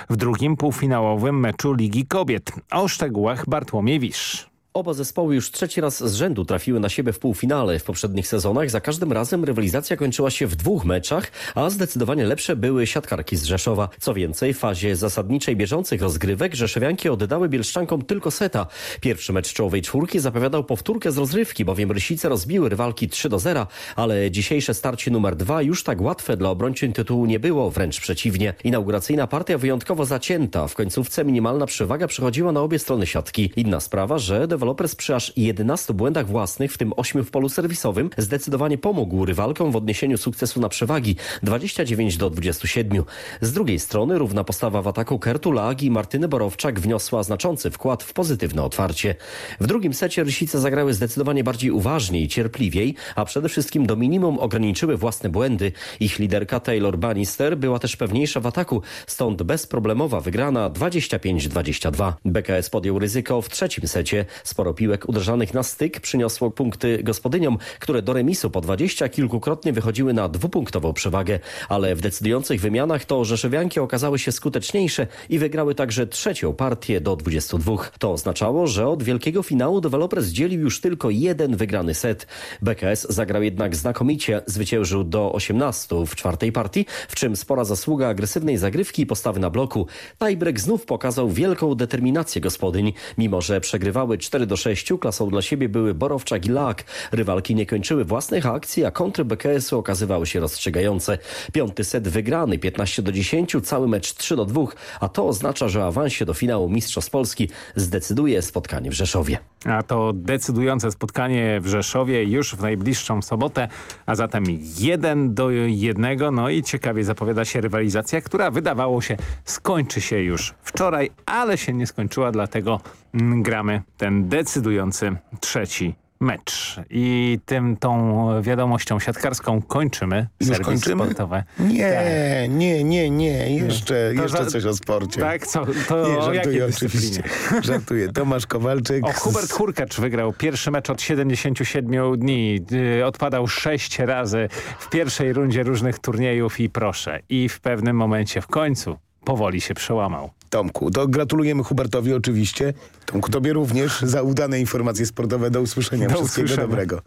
w drugim półfinałowym meczu Ligi Kobiet. O szczegółach Bartłomiej Wisz. Oba zespoły już trzeci raz z rzędu trafiły na siebie w półfinale. W poprzednich sezonach za każdym razem rywalizacja kończyła się w dwóch meczach, a zdecydowanie lepsze były siatkarki z Rzeszowa. Co więcej, w fazie zasadniczej bieżących rozgrywek Rzeszowianki oddały Bielszczankom tylko seta. Pierwszy mecz czołowej czwórki zapowiadał powtórkę z rozrywki, bowiem Rysice rozbiły rywalki 3 do 0, ale dzisiejsze starcie numer 2 już tak łatwe dla obrończyń tytułu nie było, wręcz przeciwnie. Inauguracyjna partia wyjątkowo zacięta. W końcówce minimalna przewaga przychodziła na obie strony siatki. Inna sprawa, że deweloper przy aż 11 błędach własnych, w tym 8 w polu serwisowym, zdecydowanie pomógł rywalkom w odniesieniu sukcesu na przewagi 29 do 27. Z drugiej strony równa postawa w ataku Kertulagi i Martyny Borowczak wniosła znaczący wkład w pozytywne otwarcie. W drugim secie Rysice zagrały zdecydowanie bardziej uważnie i cierpliwiej, a przede wszystkim do minimum ograniczyły własne błędy. Ich liderka Taylor Bannister była też pewniejsza w ataku, stąd bezproblemowa wygrana 25-22. BKS podjął ryzyko w trzecim secie. Sporo piłek uderzanych na styk przyniosło punkty gospodyniom, które do remisu po 20 kilkukrotnie wychodziły na dwupunktową przewagę, ale w decydujących wymianach to rzeszowianki okazały się skuteczniejsze i wygrały także trzecią partię do 22. To oznaczało, że od wielkiego finału dewelopers dzielił już tylko jeden wygrany set. BKS zagrał jednak znakomicie, zwyciężył do 18 w czwartej partii, w czym spora zasługa agresywnej zagrywki i postawy na bloku. Tiebreak znów pokazał wielką determinację gospodyń. Mimo, że przegrywały 4 do 6, klasą dla siebie były Borowczak i Lak. Rywalki nie kończyły własnych akcji, a kontry BKS-u okazywały się rozstrzygające. Piąty set wygrany 15 do 10, cały mecz 3 do 2, a to oznacza, że awansie do finału Mistrzostw Polski zdecyduje spotkanie w Rzeszowie. A to decydujące spotkanie w Rzeszowie już w najbliższą sobotę, a zatem jeden do jednego. No i ciekawie zapowiada się rywalizacja, która wydawało się skończy się już wczoraj, ale się nie skończyła, dlatego mm, gramy ten decydujący trzeci mecz. I tym tą wiadomością siatkarską kończymy Już serwis kończymy? sportowe. Nie, nie, nie, nie. Jeszcze, To jeszcze za- coś o sporcie. Tak, co? To nie, żartuję oczywiście. Żartuję. Tomasz Kowalczyk. O, Hubert Hurkacz wygrał pierwszy mecz od 77 dni. Yy, Odpadał sześć razy w pierwszej rundzie różnych turniejów i proszę. I w pewnym momencie w końcu powoli się przełamał. Tomku, to gratulujemy Hubertowi oczywiście. Tomku, tobie również za udane informacje sportowe. Do usłyszenia. Do Wszystkiego usłyszenia. dobrego.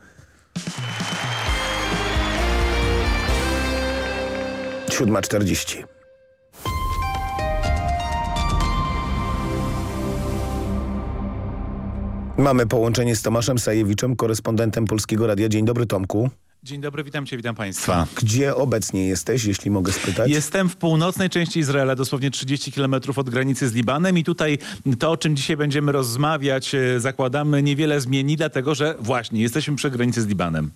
7.40. Mamy połączenie z Tomaszem Sajewiczem, korespondentem Polskiego Radia. Dzień dobry Tomku. Dzień dobry, witam cię, witam państwa. Gdzie obecnie jesteś, jeśli mogę spytać? Jestem w północnej części Izraela, dosłownie 30 km od granicy z Libanem i tutaj to, o czym dzisiaj będziemy rozmawiać, e, zakładamy, niewiele zmieni, dlatego że właśnie jesteśmy przy granicy z Libanem.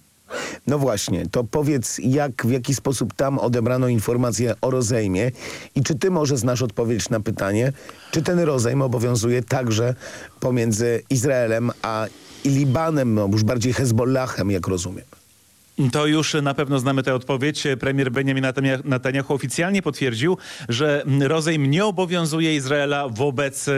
No właśnie, to powiedz, jak, w jaki sposób tam odebrano informację o rozejmie i czy ty może znasz odpowiedź na pytanie, czy ten rozejm obowiązuje także pomiędzy Izraelem a Libanem, no już bardziej Hezbollahem, jak rozumiem. To już na pewno znamy tę odpowiedź. Premier Benjamin Netanya- Netanyahu oficjalnie potwierdził, że rozejm nie obowiązuje Izraela wobec, e,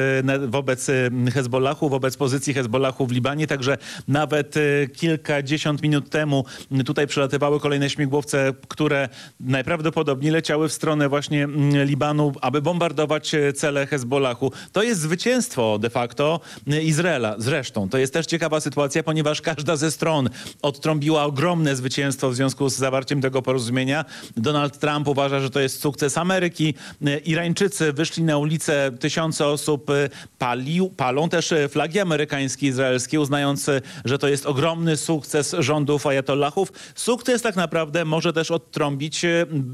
wobec e, Hezbollahu, wobec pozycji Hezbollahu w Libanie. Także nawet e, kilkadziesiąt minut temu tutaj przelatywały kolejne śmigłowce, które najprawdopodobniej leciały w stronę właśnie Libanu, aby bombardować cele Hezbollahu. To jest zwycięstwo de facto Izraela. Zresztą to jest też ciekawa sytuacja, ponieważ każda ze stron odtrąbiła ogromne zwycięstwo w związku z zawarciem tego porozumienia. Donald Trump uważa, że to jest sukces Ameryki. E, Irańczycy wyszli na ulicę, tysiące osób e, palił, palą też e, flagi amerykańskie, izraelskie, uznając, że to jest ogromny sukces rządów ajatollahów. Sukces tak naprawdę może też odtrąbić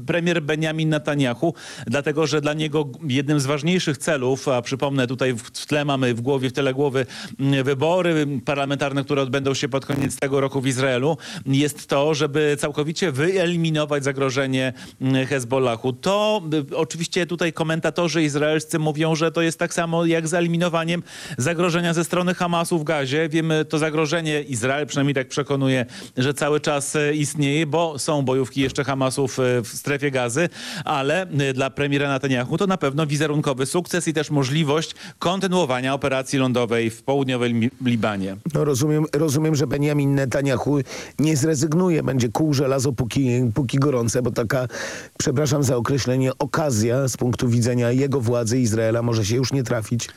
premier Benjamin Netanyahu, dlatego że dla niego jednym z ważniejszych celów, a przypomnę tutaj w w tle mamy w głowie, w tyle głowy mm, wybory parlamentarne, które odbędą się pod koniec tego roku w Izraelu, jest to, żeby całkowicie wyeliminować zagrożenie mm, Hezbollahu. To y, oczywiście tutaj komentatorzy izraelscy mówią, że to jest tak samo jak z eliminowaniem zagrożenia ze strony Hamasu w Gazie. Wiemy, to zagrożenie Izrael przynajmniej tak przekonuje, że cały czas e, istnieje, bo są bojówki jeszcze Hamasów e, w strefie gazy, ale dla premiera Netanyahu to na pewno wizerunkowy sukces i też możliwość kontynuowania operacji lądowej w południowym Li- Libanie. No rozumiem, rozumiem, że Benjamin Netanyahu nie zrezygnuje, będzie kół żelazo póki, póki gorące, bo taka, przepraszam za określenie, okazja z punktu widzenia jego władzy Izraela może się już nie trafić.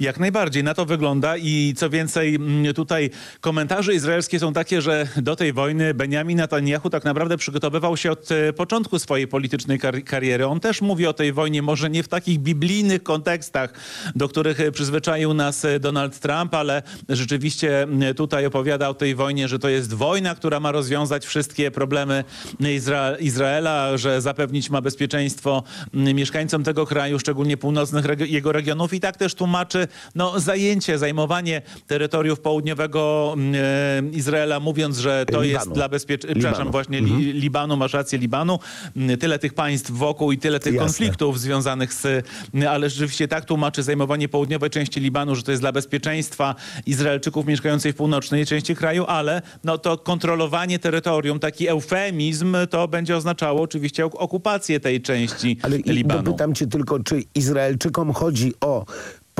Jak najbardziej na to wygląda i co więcej tutaj komentarze izraelskie są takie, że do tej wojny Benjamin Netanyahu tak naprawdę przygotowywał się od e, początku swojej politycznej kar kariery. On też mówi o tej wojnie może nie w takich biblijnych kontekstach, do których e, przyzwyczaił nas e, Donald Trump, ale rzeczywiście tutaj opowiada o tej wojnie, że to jest wojna, która ma rozwiązać wszystkie problemy Izra Izraela, że zapewnić ma bezpieczeństwo mieszkańcom tego kraju, szczególnie północnych regi jego regionów i tak też tłumaczy no, zajęcie, zajmowanie terytoriów południowego mm, e, Izraela, mówiąc, że to Libanu. jest dla bezpieczeństwa, przepraszam, właśnie li Libanu, masz rację, Libanu, Mm, tyle tych państw wokół i tyle tych Jasne. konfliktów związanych z, ale rzeczywiście tak tłumaczy zajmowanie południowej części Libanu, że to jest dla bezpieczeństwa Izraelczyków mieszkających w północnej części kraju, ale no to kontrolowanie terytorium, taki eufemizm, to będzie oznaczało oczywiście ok- okupację tej części Ale Libanu. dopytam cię tylko, czy Izraelczykom chodzi o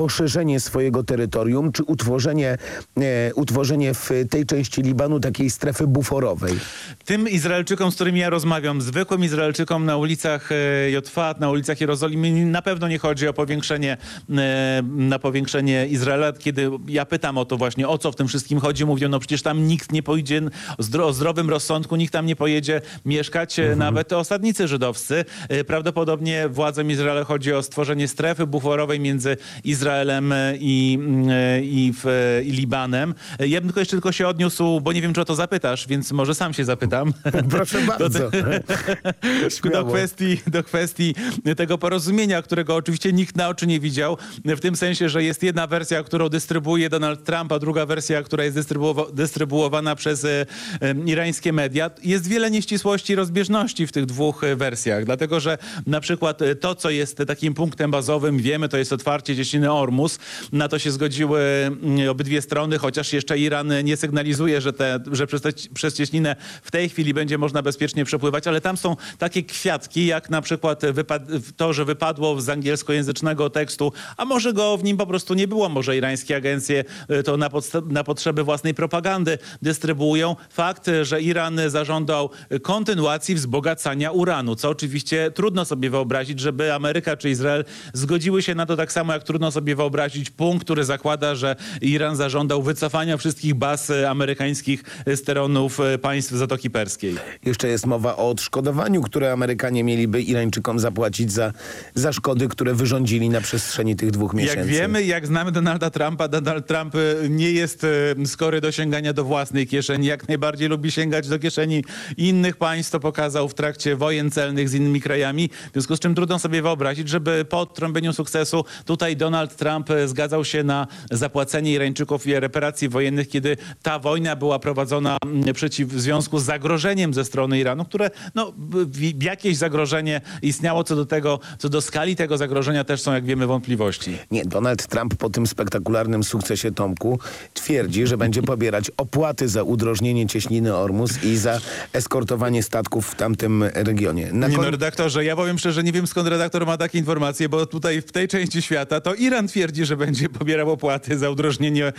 poszerzenie swojego terytorium, czy utworzenie, e, utworzenie w tej części Libanu takiej strefy buforowej? Tym Izraelczykom, z którymi ja rozmawiam, zwykłym Izraelczykom na ulicach e, Jotfat, na ulicach Jerozolimy, na pewno nie chodzi o powiększenie, e, na powiększenie Izraela. Kiedy ja pytam o to właśnie, o co w tym wszystkim chodzi, mówią, no przecież tam nikt nie pojedzie o zdrowym rozsądku, nikt tam nie pojedzie mieszkać, e, mhm. nawet osadnicy żydowscy. Prawdopodobnie władzom Izraela chodzi o stworzenie strefy buforowej między Izraelem i, i, w, i Libanem. Ja bym tylko jeszcze tylko się odniósł, bo nie wiem, czy o to zapytasz, więc może sam się zapytam. Proszę bardzo. Do, do, kwestii, do kwestii tego porozumienia, którego oczywiście nikt na oczy nie widział, w tym sensie, że jest jedna wersja, którą dystrybuuje Donald Trump, a druga wersja, która jest dystrybuowana przez e, e, irańskie media. Jest wiele nieścisłości i rozbieżności w tych dwóch e, wersjach, dlatego że na przykład to, co jest takim punktem bazowym, wiemy, to jest otwarcie cieśniny Ormus. Na to się zgodziły mm, obydwie strony, chociaż jeszcze Iran nie sygnalizuje, że, te, że przez, te, przez cieśninę w tej chwili będzie można bezpiecznie przepływać, ale tam są takie kwiatki, jak na przykład to, że wypadło z angielskojęzycznego tekstu, a może go w nim po prostu nie było, może irańskie agencje e, to na, na potrzeby własnej propagandy dystrybuują. Fakt, że Iran zażądał kontynuacji wzbogacania uranu, co oczywiście trudno sobie wyobrazić, żeby Ameryka czy Izrael zgodziły się na to tak samo, jak trudno sobie wyobrazić punkt, który zakłada, że Iran zażądał wycofania wszystkich baz amerykańskich z terenów państw Zatoki Perskiej. Jeszcze jest mowa o odszkodowaniu, które Amerykanie mieliby Irańczykom zapłacić za, za szkody, które wyrządzili na przestrzeni tych dwóch miesięcy. Jak wiemy, jak znamy Donalda Trumpa, Donald Trump e, nie jest e, skory do sięgania do własnej kieszeni. Jak najbardziej lubi sięgać do kieszeni innych państw. To pokazał w trakcie wojen celnych z innymi krajami. W związku z czym trudno sobie wyobrazić, żeby po odtrąbieniu sukcesu tutaj Donald Trump e, zgadzał się na zapłacenie Irańczyków i reparacji wojennych, kiedy ta wojna była prowadzona przeciw w związku z zagrożeniem ze strony Iranu, które no, jakieś zagrożenie istniało co do tego, co do skali tego zagrożenia też są, jak wiemy, wątpliwości. Nie, Donald Trump po tym spektakularnym sukcesie Tomku twierdzi, że będzie pobierać opłaty za udrożnienie cieśniny Ormus i za eskortowanie statków w tamtym regionie. Na nie no, redaktorze, ja powiem szczerze, nie wiem skąd redaktor ma takie informacje, bo tutaj w tej części świata to Iran twierdzi, że będzie pobierał opłaty za udrożnienie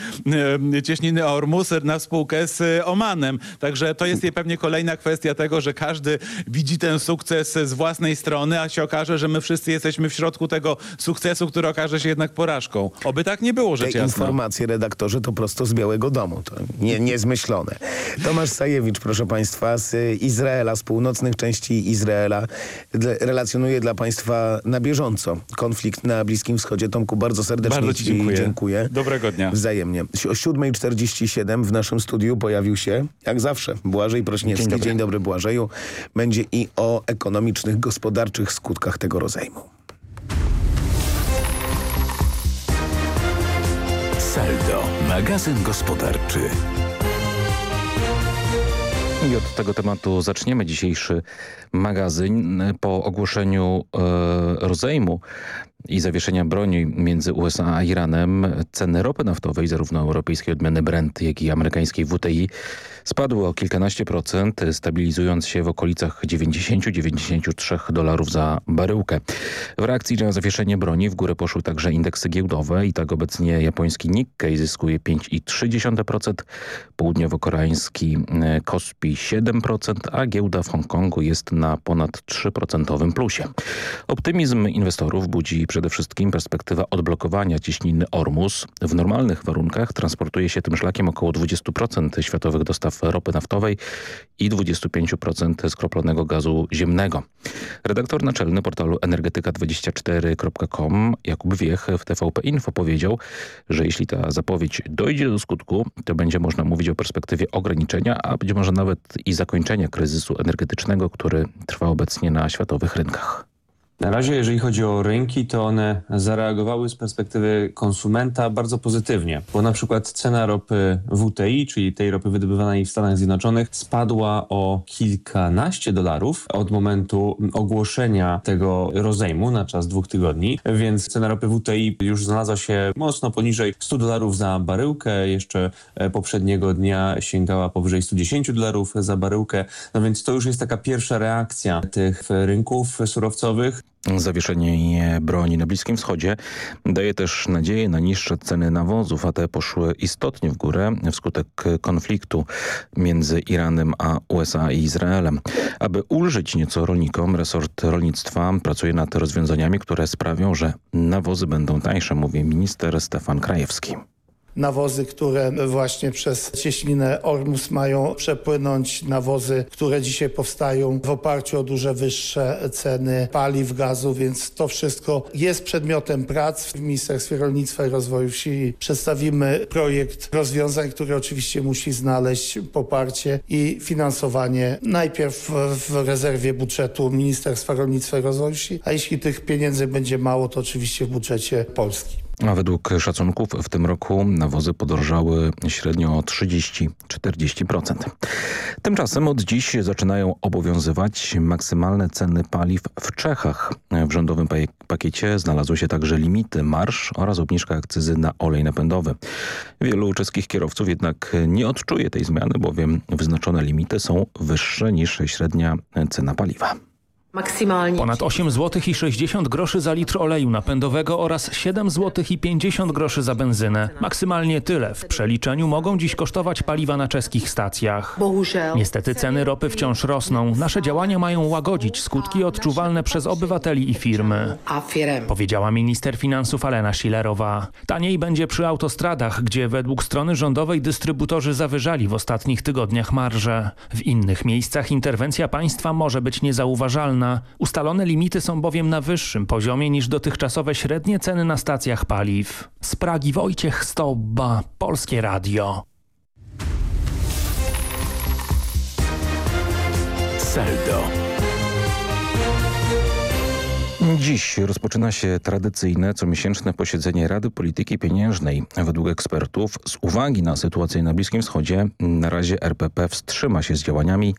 e, cieśniny Ormus na spółkę z Omanem. Także to jest pewnie kolejna kwestia tego, że każdy widzi ten sukces z własnej strony, a się okaże, że my wszyscy jesteśmy w środku tego sukcesu, który okaże się jednak porażką. Oby tak nie było, rzecz Te jasna. informacje, redaktorze, to prosto z Białego Domu. To nie, niezmyślone. Tomasz Sajewicz, proszę państwa, z Izraela, z północnych części Izraela, relacjonuje dla państwa na bieżąco konflikt na Bliskim Wschodzie. Tomku, bardzo serdecznie bardzo ci dziękuję. dziękuję. Dobrego dnia. Wzajemnie. O 7.47 w naszym studiu pojawił się, jak zawsze, Błażej Prośniewski. Dzień dobry, Dzień dobry Błażeju. Będzie i o ekonomicznych, gospodarczych skutkach tego rozejmu. Saldo, magazyn gospodarczy. I od tego tematu zaczniemy dzisiejszy magazyn. Po ogłoszeniu e, rozejmu i zawieszenia broni między USA a Iranem ceny ropy naftowej, zarówno europejskiej odmiany Brent, jak i amerykańskiej WTI spadły o kilkanaście procent, stabilizując się w okolicach 90-93 dolarów za baryłkę. W reakcji na zawieszenie broni w górę poszły także indeksy giełdowe i tak obecnie japoński Nikkei zyskuje 5,3%, południowo-koreański e, Kospi 7%, a giełda w Hongkongu jest na ponad 3% plusie. Optymizm inwestorów budzi przede wszystkim perspektywa odblokowania ciśniny Ormus. W normalnych warunkach transportuje się tym szlakiem około 20% światowych dostaw ropy naftowej i 25% skroplonego gazu ziemnego. Redaktor naczelny portalu energetyka24.com Jakub Wiech w TVP Info powiedział, że jeśli ta zapowiedź dojdzie do skutku, to będzie można mówić o perspektywie ograniczenia, a być może nawet i zakończenia kryzysu energetycznego, który trwa obecnie na światowych rynkach. Na razie, jeżeli chodzi o rynki, to one zareagowały z perspektywy konsumenta bardzo pozytywnie, bo na przykład cena ropy WTI, czyli tej ropy wydobywanej w Stanach Zjednoczonych, spadła o kilkanaście dolarów od momentu ogłoszenia tego rozejmu na czas dwóch tygodni, więc cena ropy WTI już znalazła się mocno poniżej 100 dolarów za baryłkę, jeszcze e, poprzedniego dnia sięgała powyżej 110 dolarów za baryłkę, no więc to już jest taka pierwsza reakcja tych rynków surowcowych. Zawieszenie broni na Bliskim Wschodzie daje też nadzieję na niższe ceny nawozów, a te poszły istotnie w górę wskutek konfliktu między Iranem a USA i Izraelem. Aby ulżyć nieco rolnikom, resort rolnictwa pracuje nad rozwiązaniami, które sprawią, że nawozy będą tańsze, mówi minister Stefan Krajewski nawozy, które właśnie przez cieśninę Ormus mają przepłynąć, nawozy, które dzisiaj powstają w oparciu o duże wyższe ceny paliw, gazu, więc to wszystko jest przedmiotem prac w Ministerstwie Rolnictwa i Rozwoju Wsi. Przedstawimy projekt rozwiązań, który oczywiście musi znaleźć poparcie i finansowanie najpierw w rezerwie budżetu Ministerstwa Rolnictwa i Rozwoju Wsi, a jeśli tych pieniędzy będzie mało, to oczywiście w budżecie Polski. A według szacunków w tym roku nawozy podrożały średnio o 30-40%. Tymczasem od dziś zaczynają obowiązywać maksymalne ceny paliw w Czechach. W rządowym pakiecie znalazły się także limity marsz oraz obniżka akcyzy na olej napędowy. Wielu czeskich kierowców jednak nie odczuje tej zmiany, bowiem wyznaczone limity są wyższe niż średnia cena paliwa. Maksymalnie. Ponad 8 zł i 60 groszy za litr oleju napędowego oraz 7 zł i 50 groszy za benzynę. Maksymalnie tyle w przeliczeniu mogą dziś kosztować paliwa na czeskich stacjach. Niestety ceny ropy wciąż rosną. Nasze działania mają łagodzić skutki odczuwalne przez obywateli i firmy. Powiedziała minister finansów Alena Schillerowa. Taniej będzie przy autostradach, gdzie według strony rządowej dystrybutorzy zawyżali w ostatnich tygodniach marże. W innych miejscach interwencja państwa może być niezauważalna Ustalone limity są bowiem na wyższym poziomie niż dotychczasowe średnie ceny na stacjach paliw. Z Pragi Wojciech Stobba, Polskie Radio. Seldo. Dziś rozpoczyna się tradycyjne comiesięczne posiedzenie Rady Polityki Pieniężnej. Według ekspertów z uwagi na sytuację na Bliskim Wschodzie na razie RPP wstrzyma się z działaniami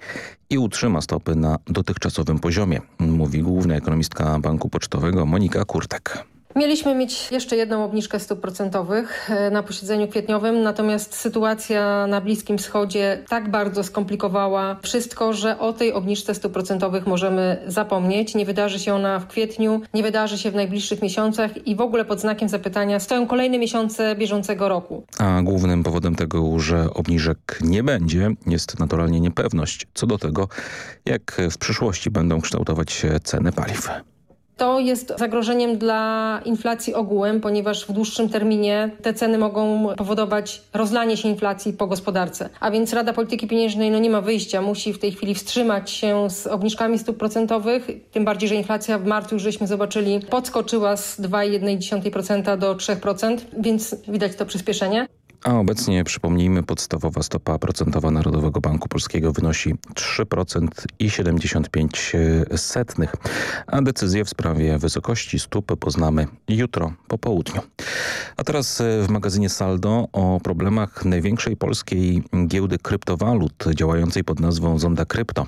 i utrzyma stopy na dotychczasowym poziomie, mówi główna ekonomistka Banku Pocztowego Monika Kurtek. Mieliśmy mieć jeszcze jedną obniżkę stóp procentowych e, na posiedzeniu kwietniowym, natomiast sytuacja na Bliskim Wschodzie tak bardzo skomplikowała wszystko, że o tej obniżce stóp procentowych możemy zapomnieć. Nie wydarzy się ona w kwietniu, nie wydarzy się w najbliższych miesiącach i w ogóle pod znakiem zapytania stoją kolejne miesiące bieżącego roku. A głównym powodem tego, że obniżek nie będzie, jest naturalnie niepewność co do tego, jak w przyszłości będą kształtować się ceny paliw. To jest zagrożeniem dla inflacji ogółem, ponieważ w dłuższym terminie te ceny mogą powodować rozlanie się inflacji po gospodarce. A więc Rada Polityki Pieniężnej no nie ma wyjścia, musi w tej chwili wstrzymać się z obniżkami stóp procentowych, tym bardziej, że inflacja w marcu już żeśmy zobaczyli podskoczyła z 2,1% do 3%, więc widać to przyspieszenie. A obecnie, przypomnijmy, podstawowa stopa procentowa Narodowego Banku Polskiego wynosi 3% i 75 setnych, a decyzję w sprawie wysokości stóp poznamy jutro po południu. A teraz w magazynie Saldo o problemach największej polskiej giełdy kryptowalut działającej pod nazwą Zonda Krypto.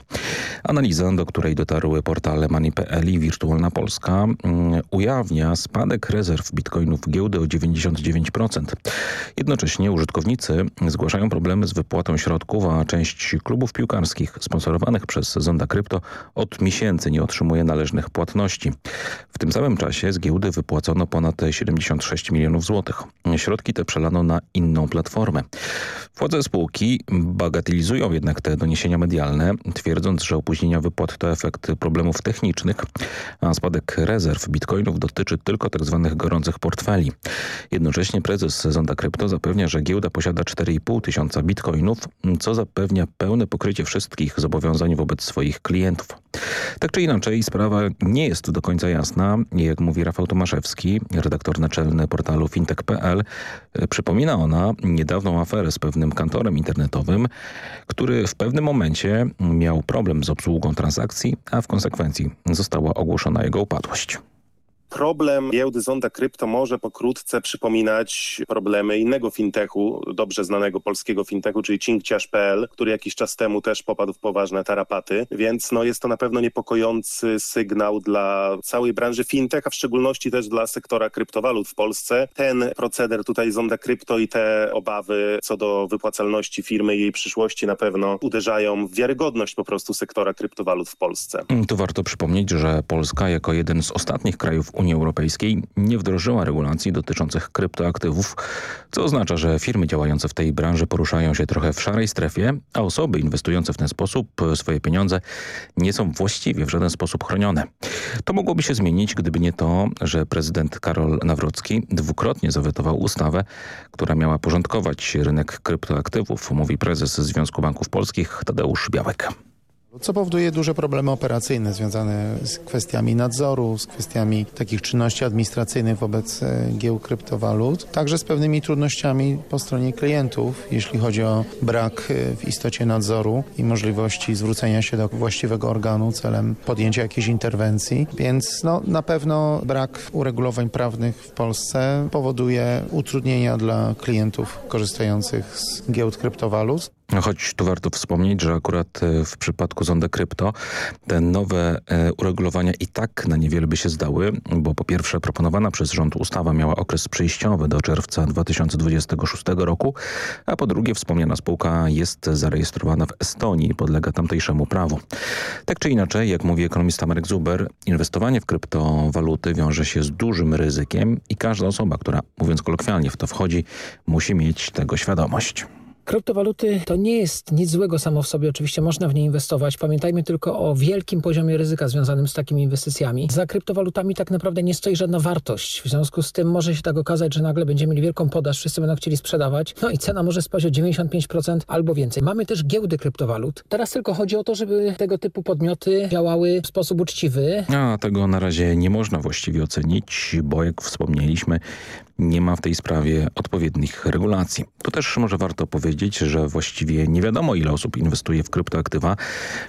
Analiza, do której dotarły portale Money.pl i Wirtualna Polska mm, ujawnia spadek rezerw bitcoinów giełdy o 99%. Jednocześnie użytkownicy zgłaszają problemy z wypłatą środków, a część klubów piłkarskich sponsorowanych przez Zonda Krypto od miesięcy nie otrzymuje należnych płatności. W tym samym czasie z giełdy wypłacono ponad 76 milionów złotych. Środki te przelano na inną platformę. Władze spółki bagatelizują jednak te doniesienia medialne, twierdząc, że opóźnienia wypłat to efekt problemów technicznych, a spadek rezerw bitcoinów dotyczy tylko tzw. Tak gorących portfeli. Jednocześnie prezes Zonda Krypto zapewnia, że giełda posiada 4,5 tysiąca bitcoinów, co zapewnia pełne pokrycie wszystkich zobowiązań wobec swoich klientów. Tak czy inaczej sprawa nie jest do końca jasna. Jak mówi Rafał Tomaszewski, redaktor naczelny portalu fintech.pl, przypomina ona niedawną aferę z pewnym kantorem internetowym, który w pewnym momencie miał problem z obsługą transakcji, a w konsekwencji została ogłoszona jego upadłość. Problem giełdy Zonda Krypto może pokrótce przypominać problemy innego fintechu, dobrze znanego polskiego fintechu, czyli Cinkciarz.pl, który jakiś czas temu też popadł w poważne tarapaty, więc no jest to na pewno niepokojący sygnał dla całej branży fintech, a w szczególności też dla sektora kryptowalut w Polsce. Ten proceder tutaj Zonda Krypto i te obawy co do wypłacalności firmy i jej przyszłości na pewno uderzają w wiarygodność po prostu sektora kryptowalut w Polsce. Tu warto przypomnieć, że Polska jako jeden z ostatnich krajów Unii Europejskiej nie wdrożyła regulacji dotyczących kryptoaktywów, co oznacza, że firmy działające w tej branży poruszają się trochę w szarej strefie, a osoby inwestujące w ten sposób swoje pieniądze nie są właściwie w żaden sposób chronione. To mogłoby się zmienić, gdyby nie to, że prezydent Karol Nawrocki dwukrotnie zawetował ustawę, która miała porządkować rynek kryptoaktywów, mówi prezes Związku Banków Polskich Tadeusz Białek co powoduje duże problemy operacyjne związane z kwestiami nadzoru, z kwestiami takich czynności administracyjnych wobec e, giełd kryptowalut, także z pewnymi trudnościami po stronie klientów, jeśli chodzi o brak e, w istocie nadzoru i możliwości zwrócenia się do właściwego organu celem podjęcia jakiejś interwencji, więc no, na pewno brak uregulowań prawnych w Polsce powoduje utrudnienia dla klientów korzystających z giełd kryptowalut. Choć tu warto wspomnieć, że akurat e, w przypadku Zonda Krypto te nowe e, uregulowania i tak na niewiele by się zdały, bo po pierwsze proponowana przez rząd ustawa miała okres przejściowy do czerwca 2026 roku, a po drugie wspomniana spółka jest zarejestrowana w Estonii i podlega tamtejszemu prawu. Tak czy inaczej, jak mówi ekonomista Marek Zuber, inwestowanie w kryptowaluty wiąże się z dużym ryzykiem i każda osoba, która mówiąc kolokwialnie w to wchodzi, musi mieć tego świadomość. Kryptowaluty to nie jest nic złego samo w sobie, oczywiście można w nie inwestować. Pamiętajmy tylko o wielkim poziomie ryzyka związanym z takimi inwestycjami. Za kryptowalutami tak naprawdę nie stoi żadna wartość. W związku z tym może się tak okazać, że nagle będziemy mieli wielką podaż, wszyscy będą chcieli sprzedawać, no i cena może spaść o 95% albo więcej. Mamy też giełdy kryptowalut. Teraz tylko chodzi o to, żeby tego typu podmioty działały w sposób uczciwy. A tego na razie nie można właściwie ocenić, bo jak wspomnieliśmy, nie ma w tej sprawie odpowiednich regulacji. Tu też może warto powiedzieć, że właściwie nie wiadomo ile osób inwestuje w kryptoaktywa.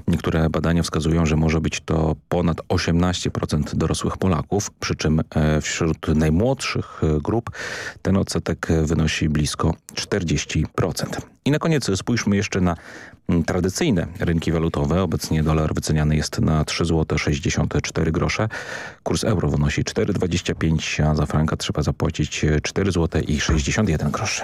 Niektóre badania wskazują, że może być to ponad 18% dorosłych Polaków, przy czym e, wśród najmłodszych e, grup ten odsetek wynosi blisko 40%. I na koniec spójrzmy jeszcze na mm, tradycyjne rynki walutowe. Obecnie dolar wyceniany jest na 3 zł 64 grosze. Kurs euro wynosi 4,25, a za franka trzeba zapłacić 4 zł i 61 groszy.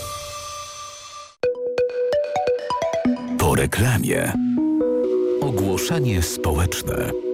reklamie. Ogłoszenie społeczne.